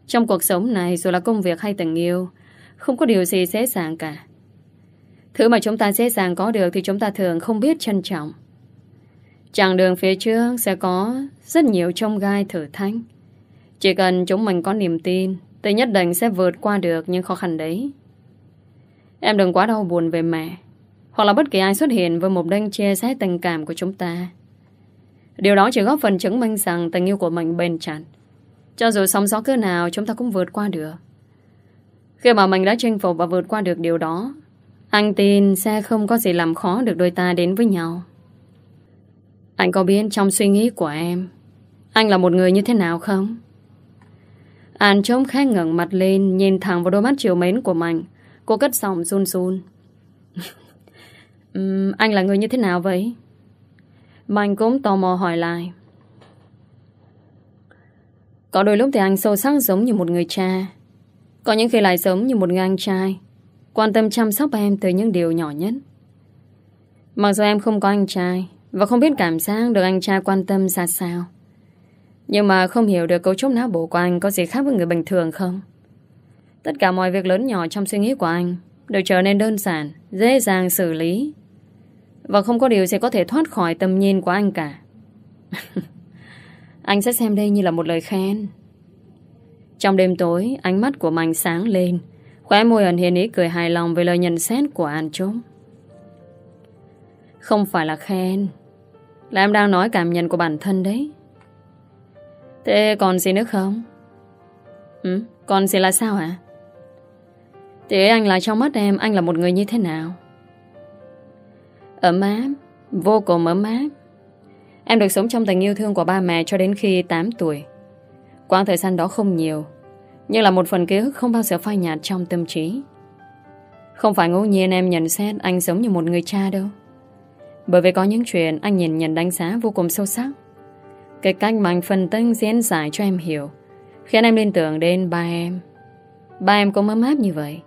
Trong cuộc sống này, dù là công việc hay tình yêu, không có điều gì dễ dàng cả. Thứ mà chúng ta dễ dàng có được Thì chúng ta thường không biết trân trọng. Chặng đường phía trước Sẽ có rất nhiều trông gai thử thách. Chỉ cần chúng mình có niềm tin, Thì nhất định sẽ vượt qua được Những khó khăn đấy. Em đừng quá đau buồn về mẹ, Hoặc là bất kỳ ai xuất hiện Với một đanh chia sẻ tình cảm của chúng ta. Điều đó chỉ góp phần chứng minh rằng Tình yêu của mình bền chặt. Cho dù sóng gió cỡ nào, Chúng ta cũng vượt qua được. Khi mà mình đã chinh phục và vượt qua được điều đó, Anh tin sẽ không có gì làm khó được đôi ta đến với nhau. Anh có biết trong suy nghĩ của em Anh là một người như thế nào không? Anh trống khẽ ngẩng mặt lên Nhìn thẳng vào đôi mắt chiều mến của mình. Cô cất giọng run run. Um, Anh là người như thế nào vậy? Mạnh cũng tò mò hỏi lại. Có đôi lúc thì anh sâu sắc giống như một người cha. Có những khi lại giống như một người anh trai. Quan tâm chăm sóc em từ những điều nhỏ nhất. Mặc dù em không có anh trai và không biết cảm giác được anh trai quan tâm ra sao. Nhưng mà không hiểu được cấu trúc não bộ của anh Có gì khác với người bình thường không? Tất cả mọi việc lớn nhỏ trong suy nghĩ của anh Đều trở nên đơn giản Dễ dàng xử lý. Và không có điều gì có thể thoát khỏi tầm nhìn của anh cả. Anh sẽ xem đây như là một lời khen. Trong đêm tối, ánh mắt của Mạnh sáng lên. Khóe môi ẩn hiện ý cười hài lòng về lời nhận xét của An Trúc. Không phải là khen. Là em đang nói cảm nhận của bản thân đấy. Thế còn gì nữa không? Ừ, còn gì là sao hả? Thế anh là trong mắt em Anh là một người như thế nào? Ấm áp Vô cùng ấm áp Em được sống trong tình yêu thương của ba mẹ cho đến khi 8 tuổi Quãng thời gian đó không nhiều Nhưng là một phần ký ức không bao giờ phai nhạt trong tâm trí Không phải ngẫu nhiên em nhận xét anh giống như một người cha đâu bởi vì có những chuyện anh nhìn nhận đánh giá vô cùng sâu sắc. Cái cách mà anh phân tích diễn giải cho em hiểu, khiến em liên tưởng đến ba em. Ba em cũng ấm áp như vậy.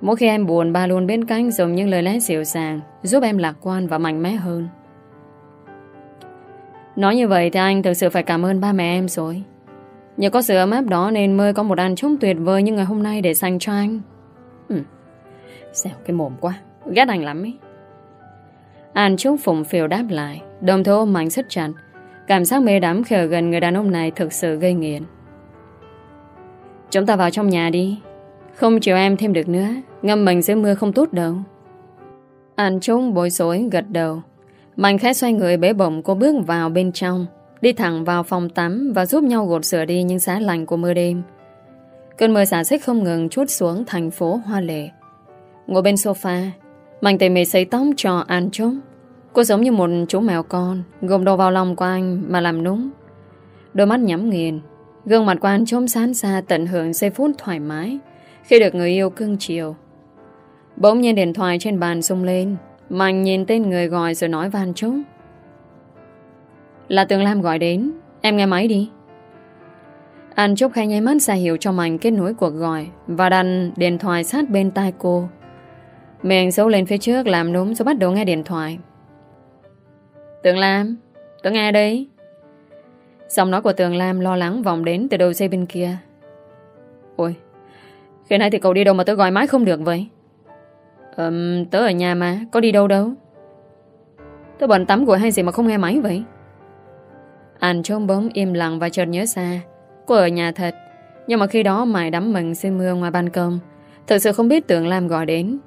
Mỗi khi em buồn ba luôn bên cạnh dùng những lời lẽ dịu dàng, giúp em lạc quan và mạnh mẽ hơn. Nói như vậy thì anh thực sự phải cảm ơn ba mẹ em rồi. Nhờ có sự ấm áp đó nên mới có một ăn trống tuyệt vời như ngày hôm nay để dành cho anh. Ừ. Xèo cái mồm quá. Ghét anh lắm ấy. An Trúc phụng phiều đáp lại. Đồng thời ôm mạnh rất chặt Cảm giác mê đắm khi ở gần người đàn ông này Thực sự gây nghiện. Chúng ta vào trong nhà đi. Không chịu em thêm được nữa. Ngâm mình dưới mưa không tốt đâu. An Trúc bối rối gật đầu. Mạnh khẽ xoay người bế bổng cô bước vào bên trong. Đi thẳng vào phòng tắm Và giúp nhau gột sửa đi những giá lành của mưa đêm. Cơn mưa xả xích không ngừng chút xuống thành phố Hoa Lệ. Ngồi bên sofa Mạnh tay mỉ sấy tóc cho An Trúc Cô giống như một chú mèo con, Gồm đầu vào lòng của anh mà làm núng Đôi mắt nhắm nghiền, Gương mặt của anh trông sán xa tận hưởng giây phút thoải mái, Khi được người yêu cưng chiều. Bỗng nhiên điện thoại trên bàn rung lên Mạnh nhìn tên người gọi rồi nói van Trúc: Là Tường Lam gọi đến, Em nghe máy đi. Anh Trúc khai nháy mắt ra hiểu cho Mạnh kết nối cuộc gọi Và đặt điện thoại sát bên tai cô. Miệng xấu lên phía trước làm núm, rồi bắt đầu nghe điện thoại. Tường Lam Tớ nghe đấy. Giọng nói của Tường Lam lo lắng vòng đến từ đầu dây bên kia. Ôi Khi nãy thì cậu đi đâu mà tớ gọi mãi không được vậy? Ừm Tớ ở nhà mà Có đi đâu đâu. Tớ bận tắm gội hay gì mà không nghe máy vậy? Anh trông bóng im lặng và chợt nhớ xa, Cô ở nhà thật. Nhưng mà khi đó mải đắm mình xin mưa ngoài ban công Thực sự không biết Tường Lam gọi đến.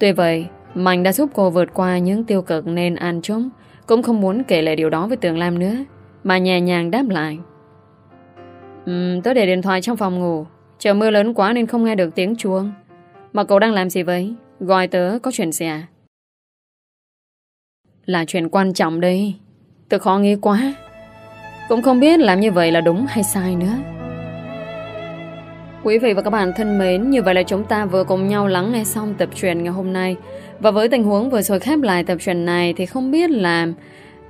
Tuy vậy Mạnh đã giúp cô vượt qua những tiêu cực Nên An Trúc cũng không muốn kể lại điều đó với Tường Lam nữa Mà nhẹ nhàng đáp lại. Um, Tớ để điện thoại trong phòng ngủ Trời mưa lớn quá nên không nghe được tiếng chuông. Mà cậu đang làm gì vậy? Gọi tớ có chuyện gì à? Là chuyện quan trọng đây Tớ khó nghĩ quá. Cũng không biết làm như vậy là đúng hay sai nữa. Quý vị và các bạn thân mến, như vậy là chúng ta vừa cùng nhau lắng nghe xong tập truyền ngày hôm nay. Và với tình huống vừa rồi khép lại tập truyền này thì không biết là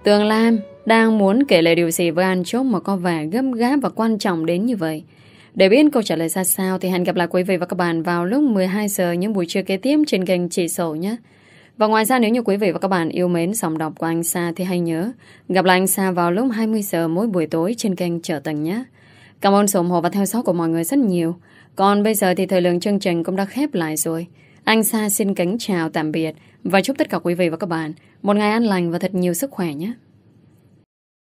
Tường Lam đang muốn kể lại điều gì với An Chốt mà có vẻ gấp gáp và quan trọng đến như vậy. Để biết câu trả lời ra sao thì hẹn gặp lại quý vị và các bạn vào lúc 12 giờ những buổi trưa kế tiếp trên kênh Chị Sổ nhé. Và ngoài ra nếu như quý vị và các bạn yêu mến giọng đọc của anh Sa thì hãy nhớ gặp lại anh Sa vào lúc 20 giờ mỗi buổi tối trên kênh Trở Tầng nhé. Cảm ơn sự ủng hộ và theo dõi của mọi người rất nhiều. Còn bây giờ thì thời lượng chương trình cũng đã khép lại rồi. Anh Sa xin kính chào tạm biệt và chúc tất cả quý vị và các bạn một ngày an lành và thật nhiều sức khỏe nhé.